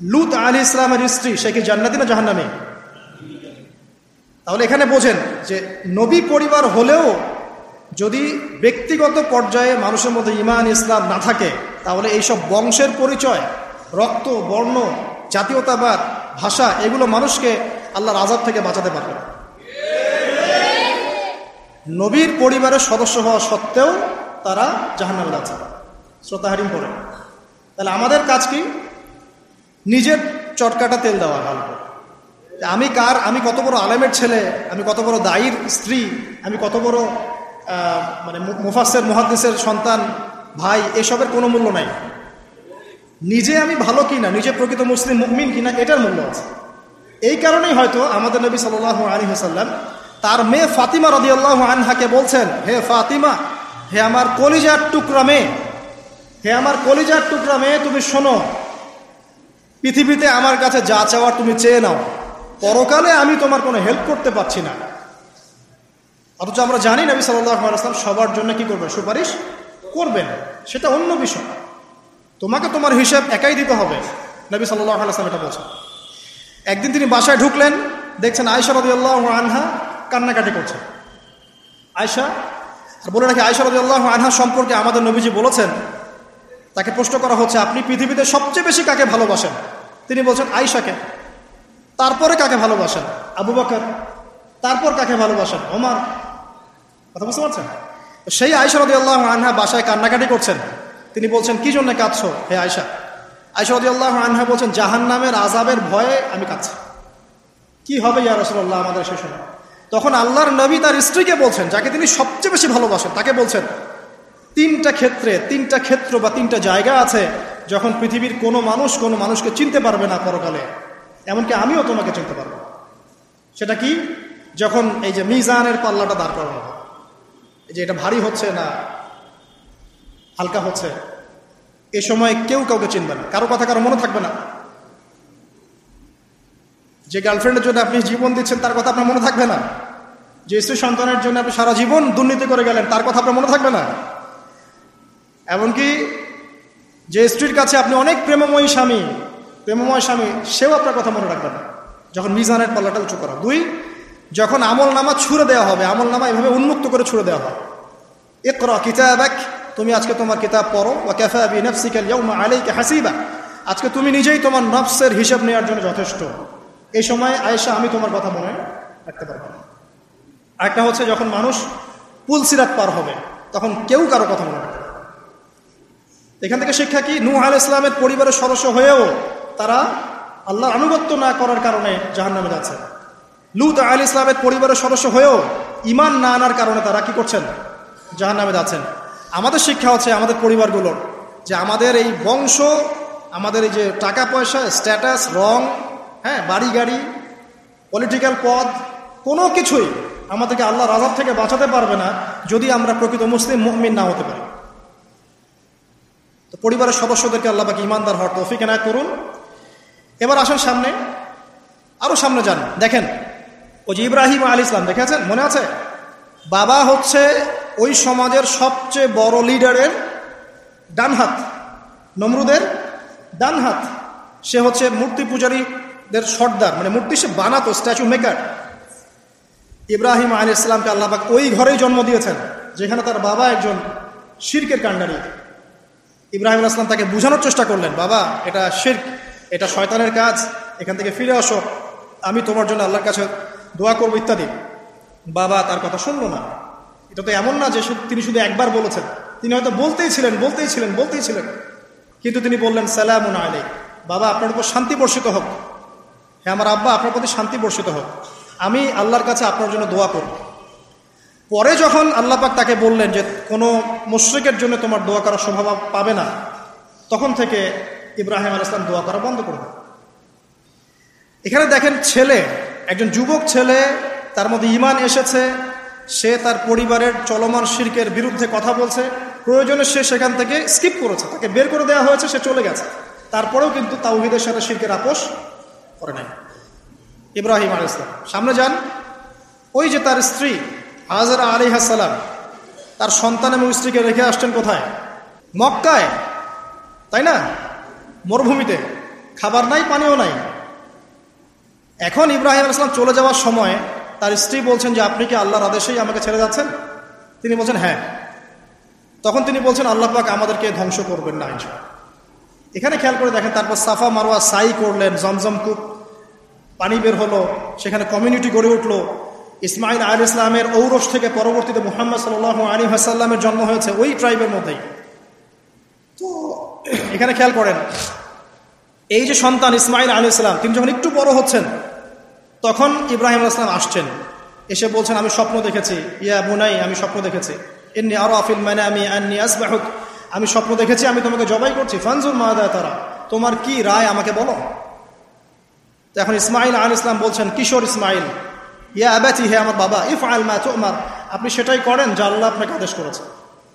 লুত আলী ইসলামের স্ত্রী, সে কি জান্নাতি না জাহান্নামী? তাহলে এখানে বোঝেন যে নবী পরিবার হলেও যদি ব্যক্তিগত পর্যায়ে মানুষের মধ্যে ইমান, ইসলাম না থাকে, তাহলে এইসব বংশের পরিচয়, রক্ত, বর্ণ, জাতীয়তাবাদ, ভাষা, এগুলো মানুষকে আল্লাহর আজাদ থেকে বাঁচাতে পারবে নবীর পরিবারের সদস্য হওয়া সত্ত্বেও তারা জাহান্নামে আছে শ্রোতাহারিম করে তাহলে আমাদের কাজ কি? নিজের চটকাটা তেল দেওয়া ভালো। আমি কার? আমি কত বড় আলেমের ছেলে? আমি কত বড় দায়ীর স্ত্রী? আমি কত বড় মানে মুফাসের মহাদিসের সন্তান, ভাই, এসবের কোনো মূল্য নাই। নিজে আমি ভালো কিনা, নিজে প্রকৃত মুসলিম মুকমিন কিনা, এটার মূল্য আছে। এই কারণেই হয়তো আমাদের নবী সাল আলী হাসাল্লাম তার মেয়ে ফাতিমা রদিয়াল্লাহ আনহাকে বলছেন, হে ফাতিমা, হে আমার কলিজার টুকরা মেয়ে, হে আমার কলিজার টুকরা মেয়ে, তুমি শোনো, পৃথিবীতে আমার কাছে যা চাওয়ার তুমি চেয়ে নাও। পরকালে আমি তোমার কোনো হেল্প করতে পারছি না। অথচ আমরা জানি নবী সাল্লাম সবার জন্য কি করবেন? সুপারিশ করবেন। সেটা অন্য বিষয়। তোমাকে তোমার হিসাব একাই দিতে হবে। নবী সাল্লাহ এটা বলছেন। একদিন তিনি বাসায় ঢুকলেন, দেখছেন আয়সা রবি আল্লাহ আনহা কান্নাকাটি করছে। আয়সা আর বলে রাখি আয়সা রবি আল্লাহ আনহা সম্পর্কে আমাদের নবীজি বলেছেন, তাকে প্রশ্ন করা হচ্ছে, আপনি পৃথিবীতে সবচেয়ে বেশি কাকে ভালোবাসেন? তিনি বলছেন আয়সাকে তারপরে কাকে ভালোবাসেন? আবু বকর। তারপর কাকে ভালোবাসেন? ওমার। কথা বুঝতে পারছেন? সেই আয়সা রদি আল্লাহ আনহা বাসায় কান্নাকাটি করছেন। তিনি বলছেন, কি জন্য কাঁদছ, হে আয়সা আয়সা রদি আল্লাহ আনহা বলছেন জাহান নামের আজাবের ভয়ে আমি কাঁদছি। কি হবে ইয়া রসল্লাহ আমাদের সে সময় তখন আল্লাহর নবী তার স্ত্রীকে বলছেন, যাকে তিনি সবচেয়ে বেশি ভালোবাসেন, তাকে বলছেন, তিনটা ক্ষেত্রে, তিনটা ক্ষেত্র বা তিনটা জায়গা আছে যখন পৃথিবীর কোনো মানুষ কোনো মানুষকে চিনতে পারবে না পরকালে। এমনকি আমিও তোমাকে চিনতে পারব। সেটা কি? যখন এই যে মিজানের পাল্লাটা দাঁড় করানো হবে যে এটা ভারী হচ্ছে না হালকা হচ্ছে, এ সময় কেউ কাউকে চিনবে না। কারও কথা কারও মনে থাকবে না। যে গার্লফ্রেন্ডের জন্য আপনি জীবন দিচ্ছেন, তার কথা আপনার মনে থাকবে না। যে স্ত্রী সন্তানের জন্য আপনি সারা জীবন দুর্নীতি করে গেলেন, তার কথা আপনার মনে থাকবে না। এমনকি যে স্ত্রীর কাছে আপনি অনেক প্রেমময়ী স্বামী প্রেমময় স্বামী সেও আপনার কথা মনে রাখবে না। যখন মিজানের পাল্লাটা উঁচু করা। দুই, যখন আমল নামা ছুড়ে দেওয়া হবে আমল নামা এভাবে উন্মুক্ত করে ছুড়ে দেওয়া হবে একর কিতাব এক তুমি আজকে তোমার কিতাব পড়ো বা ক্যাফা বি নফসিকাল ইয়ৌমা আলাইকে হাসিবা। আজকে তুমি নিজেই তোমার নফসের হিসাব নেওয়ার জন্য যথেষ্ট। এই সময় আয়েশা, আমি তোমার কথা মনে রাখতে পারব না। আরেকটা হচ্ছে, যখন মানুষ পুল সিরাত পার হবে, তখন কেউ কারও কথা মনে রাখবে এখান থেকে শিক্ষা কি? নূহ আল ইসলামের পরিবারের সদস্য হয়েও তারা আল্লাহর আনুগত্য না করার কারণে জাহান নামে যাচ্ছে। লুত আল ইসলামের পরিবারের সদস্য হয়েও ইমান না আনার কারণে তারা কি করছেন? জাহান নামে যাচ্ছেন। আমাদের শিক্ষা হচ্ছে আমাদের পরিবারগুলোর যে আমাদের এই বংশ, আমাদের এই যে টাকা পয়সা স্ট্যাটাস রং হ্যাঁ বাড়ি গাড়ি পলিটিক্যাল পদ, কোনো কিছুই আমাদেরকে আল্লাহ রাজার থেকে বাঁচাতে পারবে না যদি আমরা প্রকৃত মুসলিম মুহমিন না হতে পারি। তো পরিবারের সদস্যদেরকে আল্লাহ বাকি ইমানদার হওয়ার তৌফিক এনায়ত করুন। এবার আসেন সামনে। আরও সামনে যান। দেখেন, ওই যে ইব্রাহিম আলী ইসলাম দেখেছেন মনে আছে? বাবা হচ্ছে ওই সমাজের সবচেয়ে বড় লিডারের ডান হাত, নমরুদের ডান হাত। সে হচ্ছে মূর্তি পূজারীদের সর্দার মানে মূর্তি সে বানাতো স্ট্যাচু মেকার ইব্রাহিম আলী ইসলামকে আল্লাহবাক ওই ঘরেই জন্ম দিয়েছেন, যেখানে তার বাবা একজন শির্কের কাণ্ডারি। ইব্রাহিম আসলাম তাকে বোঝানোর চেষ্টা করলেন, বাবা, এটা শির্ক। এটা শয়তানের কাজ, এখান থেকে ফিরে আসো। আমি তোমার জন্য আল্লাহর কাছে দোয়া করব, ইত্যাদি। বাবা তার কথা শুনলো না। এটা তো এমন না যে তিনি শুধু একবার বলেছেন। তিনি হয়তো বলতেই ছিলেন বলতেই ছিলেন বলতেই ছিলেন। কিন্তু তিনি বললেন সালাম আলী বাবা, আপনার উপর শান্তি বর্ষিত হোক। হ্যাঁ আমার আব্বা, আপনার প্রতি শান্তি বর্ষিত হোক। আমি আল্লাহর কাছে আপনার জন্য দোয়া করব। পরে যখন আল্লাপাক তাকে বললেন যে, কোনো মুশ্রিকের জন্য তোমার দোয়া করার স্বভাব পাবে না, তখন থেকে ইব্রাহিম আল ইসলাম দোয়া করা বন্ধ করবে এখানে দেখেন ছেলে, একজন যুবক ছেলে, তার মধ্যে ইমান এসেছে, সে তার পরিবারের চলমান শির্কের বিরুদ্ধে কথা বলছে, প্রয়োজনে সে সেখান থেকে স্কিপ করেছে, তাকে বের করে দেওয়া হয়েছে, সে চলে গেছে। তারপরেও কিন্তু তাওহিদের সাথে শিল্পের আপোষ করে নাই। ইব্রাহিম আল ইসলাম সামনে যান। ওই যে তার স্ত্রী, হাজারা আলী হাসালাম তার সন্তান এবং স্ত্রীকে রেখে আসছেন কোথায়? মক্কায়, তাই না? মরুভূমিতে। খাবার নাই, পানিও নাই। এখন ইব্রাহিম আসলাম চলে যাওয়ার সময় তার স্ত্রী বলছেন যে, আপনি কি আল্লাহর আদেশেই আমাকে ছেড়ে যাচ্ছেন? তিনি বলছেন হ্যাঁ। তখন তিনি বলছেন, আল্লাহ পাক আমাদেরকে ধ্বংস করবেন না এখানে খেয়াল করে দেখেন, তারপর সাফা মারোয়া সাই করলেন, জমজম কূপ। পানি বের হলো, সেখানে কমিউনিটি গড়ে উঠল। ইসমাইল আল ইসলামের ঔরস থেকে পরবর্তীতে মুহাম্মদ সাল আলী হাসাল্লামের জন্ম হয়েছে ওই ট্রাইবের মধ্যেই। তো এখানে খেয়াল করেন, এই যে সন্তান ইসমাইল আলী ইসলাম তিনি যখন একটু বড় হচ্ছেন, তখন ইব্রাহিম আসলাম আসছেন। এসে বলছেন, আমি স্বপ্ন দেখেছি। ইয়া বুনাই, আমি স্বপ্ন দেখেছি। এমনি আরও আফিল মানে আমি আসবাহুক। আমি স্বপ্ন দেখেছি, আমি তোমাকে জবাই করছি। ফানজুর মাহাদা তারা। তোমার কি রায় আমাকে বলো? এখন ইসমাইল আল ইসলাম বলছেন, কিশোর ইসমাইল ইয়া আবাচি হে আমার বাবা ইফ আল মা আপনি সেটাই করেন যা আল্লাহ আপনাকে আদেশ করেছে।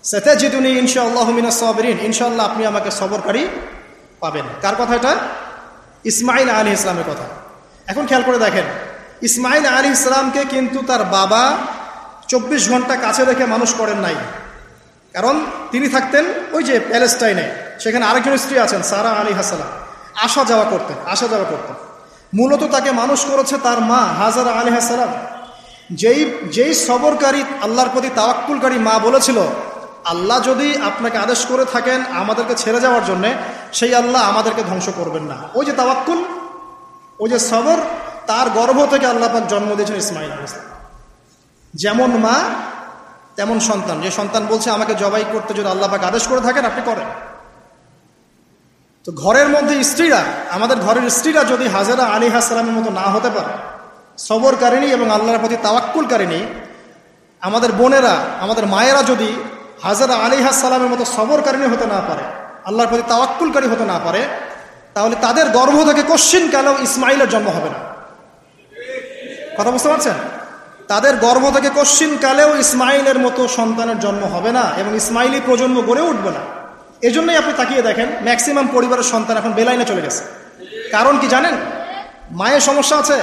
সেতে জিদুনি ইনশাআল্লাহ মিনা সবরিন ইনশাআল্লাহ আপনি আমাকে সবরকারী পাবেন। কার কথা এটা? ইসমাইল আলী ইসলামের কথা। এখন খেয়াল করে দেখেন ইসমাইল আলী ইসলামকে কিন্তু তার বাবা চব্বিশ ঘণ্টা কাছে রেখে মানুষ করেন নাই। কারণ তিনি থাকতেন ওই যে প্যালেস্টাইনে, সেখানে আরেকজন স্ত্রী আছেন, সারা আলী হাসালাম। আসা যাওয়া করতেন, আসা যাওয়া করতেন। মূলত তাকে মানুষ করেছে তার মা, হাজার আলী হাসালাম। যেই যেই সবরকারী, আল্লাহর প্রতি তাওয়াক্কুলকারী মা বলেছিল আল্লাহ যদি আপনাকে আদেশ করে থাকেন আমাদেরকে ছেড়ে যাওয়ার জন্যে, সেই আল্লাহ আমাদেরকে ধ্বংস করবেন না। ওই যে তাওয়াক্কুল, ওই যে সবর, তার গর্ভ থেকে আল্লাহ পাক জন্ম দিয়েছেন ইসমাইল ইসলাম যেমন মা, তেমন সন্তান। যে সন্তান বলছে, আমাকে জবাই করতে যদি আল্লাহ পাক আদেশ করে থাকেন, আপনি করেন। তো ঘরের মধ্যে স্ত্রীরা, আমাদের ঘরের স্ত্রীরা যদি হাজারা আলী হাসালামের মতো না হতে পারে সবরকারিনী এবং আল্লাহর প্রতি তাওয়াক্কুলকারিনী আমাদের বোনেরা, আমাদের মায়েরা যদি হাজারা আলী হাসালামের মতো সবরকারিনী হতে না পারে, আল্লাহর প্রতি তাওয়াক্কুলকারী হতে না পারে, তাহলে তাদের গর্ভ থেকে কশ্চিন কালেও ইসমাইলের জন্ম হবে না? কথা বুঝতে পারছেন? তাদের গর্ভ থেকে কশ্চিন কালেও ইসমাইলের মতো সন্তানের জন্ম হবে না এবং ইসমাইলি প্রজন্ম গড়ে উঠবে না? এজন্যই আপনি তাকিয়ে দেখেন, ম্যাক্সিমাম পরিবারের সন্তান এখন বেলাইনে চলে গেছে। কারণ কি জানেন? মায়ের সমস্যা আছে।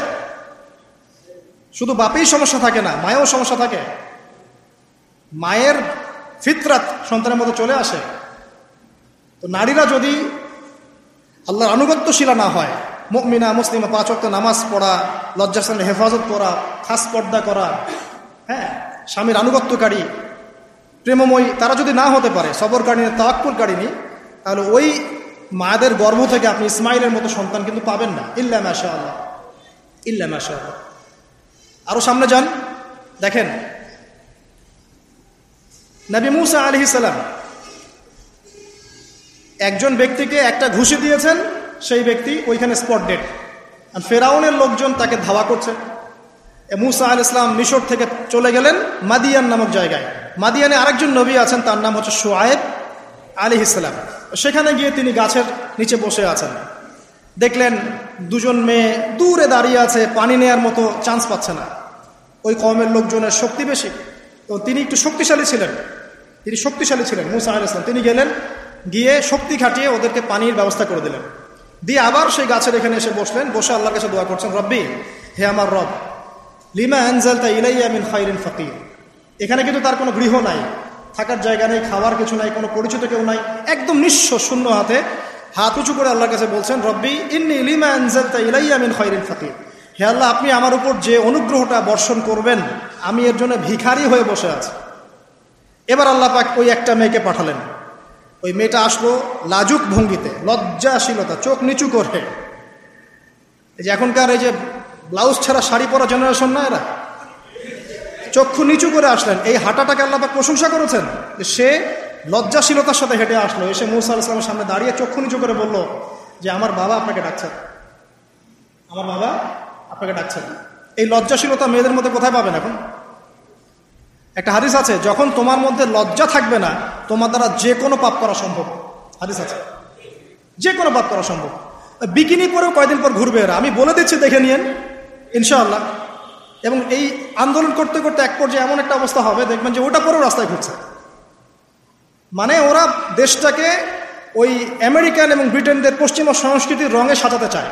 শুধু বাপেই সমস্যা থাকে না মায়েও সমস্যা থাকে। মায়ের ফিতরাত সন্তানের মধ্যে চলে আসে। তো নারীরা যদি আল্লাহর আনুগত্যশীলা না হয় মুকমিনা মুসলিমা, পাঁচ অক্ট নামাজ পড়া লজ্জাস্থানের হেফাজত করা, খাস পর্দা করা হ্যাঁ স্বামীর আনুগত্যকারী, প্রেমময়ী, তারা যদি না হতে পারে সবরকারিনী তাওয়াক্কুলকারিনী তাহলে ওই মায়েদের গর্ভ থেকে আপনি ইসমাইলের মতো সন্তান কিন্তু পাবেন না। ইল্লা মাশা আল্লাহ ইল্লা মাশা আল্লাহ আরও সামনে যান। দেখেন নবী মুসা আলি একজন ব্যক্তিকে একটা ঘুষি দিয়েছেন, সেই ব্যক্তি ওইখানে স্পট ডেট আর ফেরাউনের লোকজন তাকে ধাওয়া করছে। মুসা আল ইসলাম মিশর থেকে চলে গেলেন মাদিয়ান নামক জায়গায়। মাদিয়ানে আরেকজন নবী আছেন, তার নাম হচ্ছে সোয়েব আলি ইসলাম সেখানে গিয়ে তিনি গাছের নিচে বসে আছেন। দেখলেন দুজন মেয়ে দূরে দাঁড়িয়ে আছে, পানি নেয়ার মতো চান্স পাচ্ছে না। ওই কমের লোকজনের শক্তি বেশি। তো তিনি একটু শক্তিশালী ছিলেন। তিনি শক্তিশালী ছিলেন, মুসা আল ইসলাম তিনি গেলেন, গিয়ে শক্তি খাটিয়ে ওদেরকে পানির ব্যবস্থা করে দিলেন। দিয়ে আবার সেই গাছের এখানে এসে বসলেন, বসে আল্লাহর কাছে দোয়া করছেন, রব্বি, হে আমার রব, লিমা আনজাল তা ইলাইয়া মিন খাইরিন ফকির। এখানে কিন্তু তার কোনো গৃহ নাই, থাকার জায়গা নেই, খাওয়ার কিছু নাই, কোনো পরিচিত কেউ নাই। একদম নিঃস্ব, শূন্য হাতে হাত উঁচু করে আল্লাহর কাছে বলছেন, রব্বি, ইন্নি লিমা আনজাল তা ইলাইয়া মিন খাইরিন ফকির। হে আল্লাহ, আপনি আমার উপর যে অনুগ্রহটা বর্ষণ করবেন, আমি এর জন্য ভিখারি হয়ে বসে আছি। এবার আল্লাহ পাক ওই একটা মেয়েকে পাঠালেন। ওই মেয়েটা আসলো লাজুক ভঙ্গিতে, লজ্জাশীলতা, চোখ নিচু করে। এই যে এখনকার এই যে ব্লাউজ ছাড়া শাড়ি পরা জেনারেশন না এরা? চক্ষু নিচু করে আসলেন। এই হাঁটাটাকে আল্লাপাক প্রশংসা করেছেন সে লজ্জাশীলতার সাথে হেঁটে আসলো। এসে মুসা ইসলামের সামনে দাঁড়িয়ে চক্ষু নিচু করে বলল যে, আমার বাবা আপনাকে ডাকছেন আমার বাবা আপনাকে ডাকছেন। এই লজ্জাশীলতা মেয়েদের মধ্যে কোথায় পাবেন এখন? একটা হাদিস আছে, যখন তোমার মধ্যে লজ্জা থাকবে না, তোমার দ্বারা যে কোনো পাপ করা সম্ভব। হাদিস আছে। যে কোনো পাপ করা সম্ভব। বিকিনি পরেও কয়দিন পর ঘুরবে এরা। আমি বলে দিচ্ছি, দেখে নিয়েন। ইনশাআল্লাহ। এবং এই আন্দোলন করতে করতে এক পর্যায়ে এমন একটা অবস্থা হবে, দেখবেন যে ওটা পরেও রাস্তায় ঘুরছে। মানে ওরা দেশটাকে ওই আমেরিকান এবং ব্রিটেনদের পশ্চিমা সংস্কৃতির রঙে সাজাতে চায়।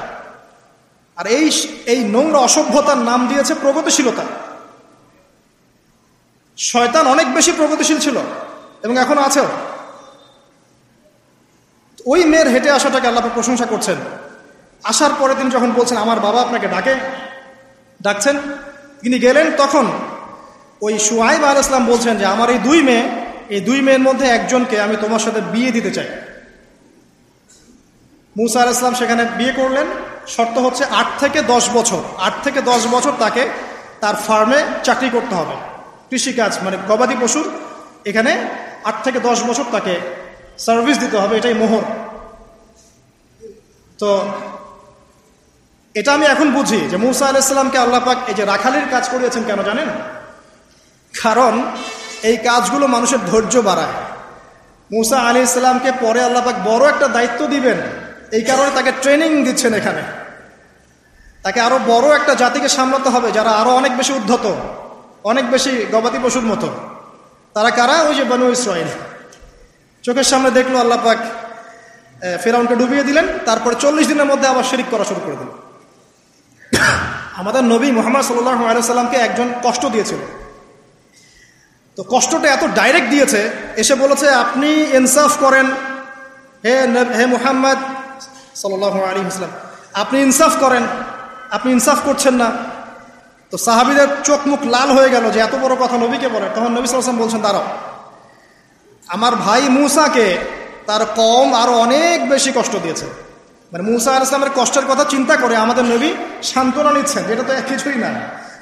আর এই এই নোংরা অসভ্যতার নাম দিয়েছে প্রগতিশীলতা। শয়তান অনেক বেশি প্রগতিশীল ছিল এবং এখন আছেও। ওই মেয়ের হেঁটে আসাটাকে আল্লাহ প্রশংসা করছেন। আসার পরে তিনি যখন বলছেন, আমার বাবা আপনাকে ডাকে, ডাকছেন, তিনি গেলেন তখন ওই সুহাইব আল ইসলাম বলছেন যে, আমার এই দুই মেয়ে, এই দুই মেয়ের মধ্যে একজনকে আমি তোমার সাথে বিয়ে দিতে চাই। মুসা আল ইসলাম সেখানে বিয়ে করলেন। শর্ত হচ্ছে আট থেকে দশ বছর। আট থেকে দশ বছর তাকে তার ফার্মে চাকরি করতে হবে। কৃষিকাজ মানে গবাদি পশুর এখানে আট থেকে দশ বছর তাকে সার্ভিস দিতে হবে। এটাই মোহর। তো এটা আমি এখন বুঝি যে মুসা আলাইসাল্লামকে আল্লাপাক এই যে রাখালির কাজ করিয়েছেন কেন জানেন? কারণ এই কাজগুলো মানুষের ধৈর্য বাড়ায়। মুসা আলি ইসলামকে পরে আল্লাপাক বড় একটা দায়িত্ব দিবেন। এই কারণে তাকে ট্রেনিং দিচ্ছেন এখানে। তাকে আরও বড় একটা জাতিকে সামলাতে হবে যারা আরও অনেক বেশি উদ্ধত, অনেক বেশি গবাদি পশুর মতো। তারা কারা? ওই যে বনু ইসরায়েল চোখের সামনে দেখল আল্লাপাক ফেরাউনকে ডুবিয়ে দিলেন, তারপরে চল্লিশ দিনের মধ্যে আবার শরিক করা শুরু করে দিল। আমাদের নবী মোহাম্মদ সাল্লাহ সাল্লামকে একজন কষ্ট দিয়েছিল। তো কষ্টটা এত ডাইরেক্ট দিয়েছে, এসে বলেছে, আপনি ইনসাফ করেন। হে হে মুহাম্মদ সাল্লাহ আলী ইসলাম আপনি ইনসাফ করেন, আপনি ইনসাফ করছেন না। তো সাহাবিদের চোখ মুখ লাল হয়ে গেল যে এত বড় কথা নবীকে বলে। তখন নবী সাল্লাম বলছেন, দাঁড়াও। আমার ভাই মুসাকে তার কম আরও অনেক বেশি কষ্ট দিয়েছে। মানে মুসা আল ইসলামের কষ্টের কথা চিন্তা করে আমাদের নবী সান্ত্বনা নিচ্ছেন। যেটা তো এক কিছুই না।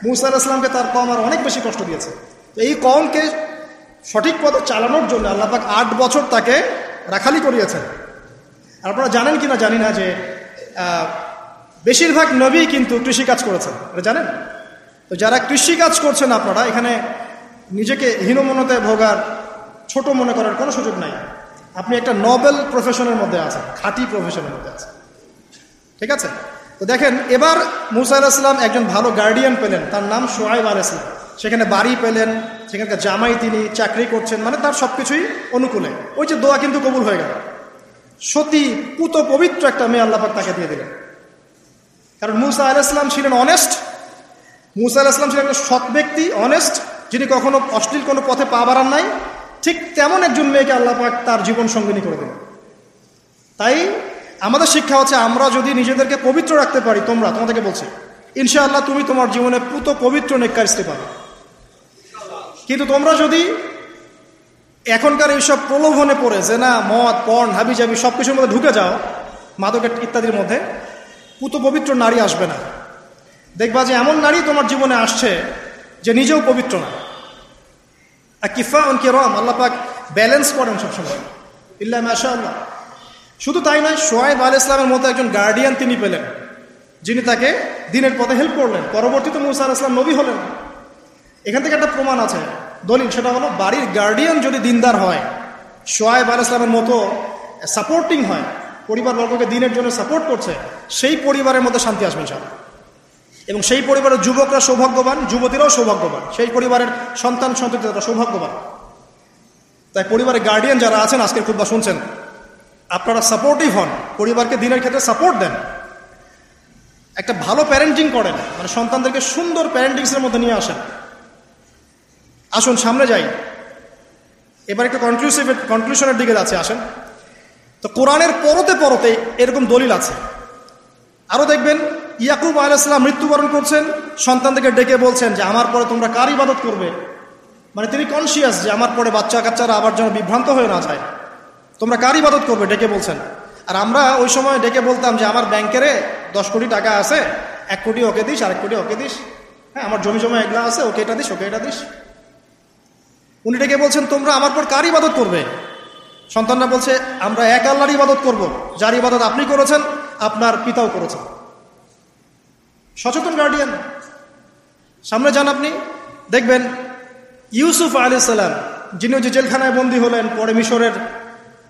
মুসা আল ইসলামকে তার কম আর অনেক বেশি কষ্ট দিয়েছে। এই কমকে সঠিক পথে চালানোর জন্য আল্লাপাক আট বছর তাকে রাখালি করিয়েছেন। আপনারা জানেন কি না জানি না যে বেশিরভাগ নবী কিন্তু কৃষিকাজ করেছেন। এটা জানেন? তো যারা কৃষিকাজ করছেন আপনারা, এখানে নিজেকে হীনমনতে ভোগার, ছোট মনে করার কোনো সুযোগ নাই। আপনি একটা নবেল প্রফেশনের মধ্যে আছেন, খাঁটি প্রফেশনের মধ্যে আছেন। ঠিক আছে? তো দেখেন, এবার মুসা আলাহিসাম একজন ভালো গার্ডিয়ান পেলেন, তার নাম সোহাইব আলাইসলাম সেখানে বাড়ি পেলেন, সেখানকার জামাই তিনি, চাকরি করছেন মানে তার সব কিছুই অনুকূলে। ওই যে দোয়া কিন্তু কবুল হয়ে গেল। সতী, পুত, পবিত্র একটা মেয়ে আল্লাপাক তাকে দিয়ে দিলেন। কারণ মুসা আলাইসলাম ছিলেন অনেস্ট মুসা আলাহিসাম ছিলেন একটা সৎ ব্যক্তি অনেস্ট যিনি কখনো অশ্লীল কোনো পথে পা বাড়ান নাই। ঠিক তেমন একজন মেয়েকে আল্লাপাক তার জীবন সঙ্গিনী করে দেবেন তাই আমাদের শিক্ষা হচ্ছে, আমরা যদি নিজেদেরকে পবিত্র রাখতে পারি, তোমরা, তোমাদেরকে বলছি, ইনশাআল্লাহ তুমি তোমার জীবনে পুত, পবিত্র, নেককার স্ত্রী পাবে। কিন্তু তোমরা যদি এখনকার এইসব প্রলোভনে পড়ে যে না মদ পণ হাবি জাবি সব কিছুর মধ্যে ঢুকে যাও, মাদকের ইত্যাদির মধ্যে, পুত পবিত্র নারী আসবে না। দেখবা যে এমন নারী তোমার জীবনে আসছে যে নিজেও পবিত্র না। আর কিফা অনকে রম আল্লাপাক ব্যালেন্স করেন সবসময়। ইল্লা মাশা আল্লাহ শুধু তাই নয়, সোয়াইব আল ইসলামের মতো একজন গার্ডিয়ান তিনি পেলেন, যিনি তাকে দিনের পথে হেল্প করলেন। পরবর্তীতে মুসা আল ইসলাম নবী হলেন। এখান থেকে একটা প্রমাণ আছে। দলিল সেটা হলো বাড়ির গার্ডিয়ান যদি দিনদার হয়, সোয়াইব আল ইসলামের মতো সাপোর্টিং হয়, পরিবারবর্গকে দিনের জন্য সাপোর্ট করছে, সেই পরিবারের মধ্যে শান্তি আসবে সব এবং সেই পরিবারের যুবকরা সৌভাগ্যবান, যুবতীরাও সৌভাগ্যবান, সেই পরিবারের সন্তান সন্ততিরা সৌভাগ্যবান। তাই পরিবারের গার্ডিয়ান যারা আছেন, আজকের খুব শুনছেন, আপনারা সাপোর্টিভ হন, পরিবারকে দিনের ক্ষেত্রে সাপোর্ট দেন। একটা ভালো প্যারেন্টিং করেন মানে সন্তানদেরকে সুন্দর প্যারেন্টিংসের মধ্যে নিয়ে আসেন। আসুন, সামনে যাই। এবার একটা কনক্লুসিভ কনক্লুশনের দিকে যাচ্ছে, আসেন। তো কোরআনের পরতে পরতে এরকম দলিল আছে। আরও দেখবেন, ইয়াকুব আলাইসাল্লাম মৃত্যুবরণ করছেন, সন্তানদেরকে ডেকে বলছেন যে, আমার পরে তোমরা কার ইবাদত করবে? মানে তিনি কনসিয়াস যে, আমার পরে বাচ্চা কাচ্চারা আবার যেন বিভ্রান্ত হয়ে না যায়। তোমরা কার ইবাদত করবে? ডেকে বলছেন। আর আমরা ওই সময় ডেকে বলতাম যে, আমার ব্যাংকেরে দশ কোটি টাকা আছে, এক কোটি ওকে দিস, আরেক কোটি ওকে দিস। হ্যাঁ আমার জমি জমা এগুলা আছে, ওকে এটা দিস, ওকে এটা দিস। উনি ডেকে বলছেন, তোমরা আমার পর কার ইবাদত করবে? সন্তানরা বলছে, আমরা এক আল্লাহর ইবাদত করব, যার ইবাদত আপনি করেছেন, আপনার পিতাও করেছেন। সচেতন গার্ডিয়ান সামনে যান আপনি, দেখবেন ইউসুফ আলী সাল্লাম যিনি যে জেলখানায় বন্দী হলেন, পরে মিশরের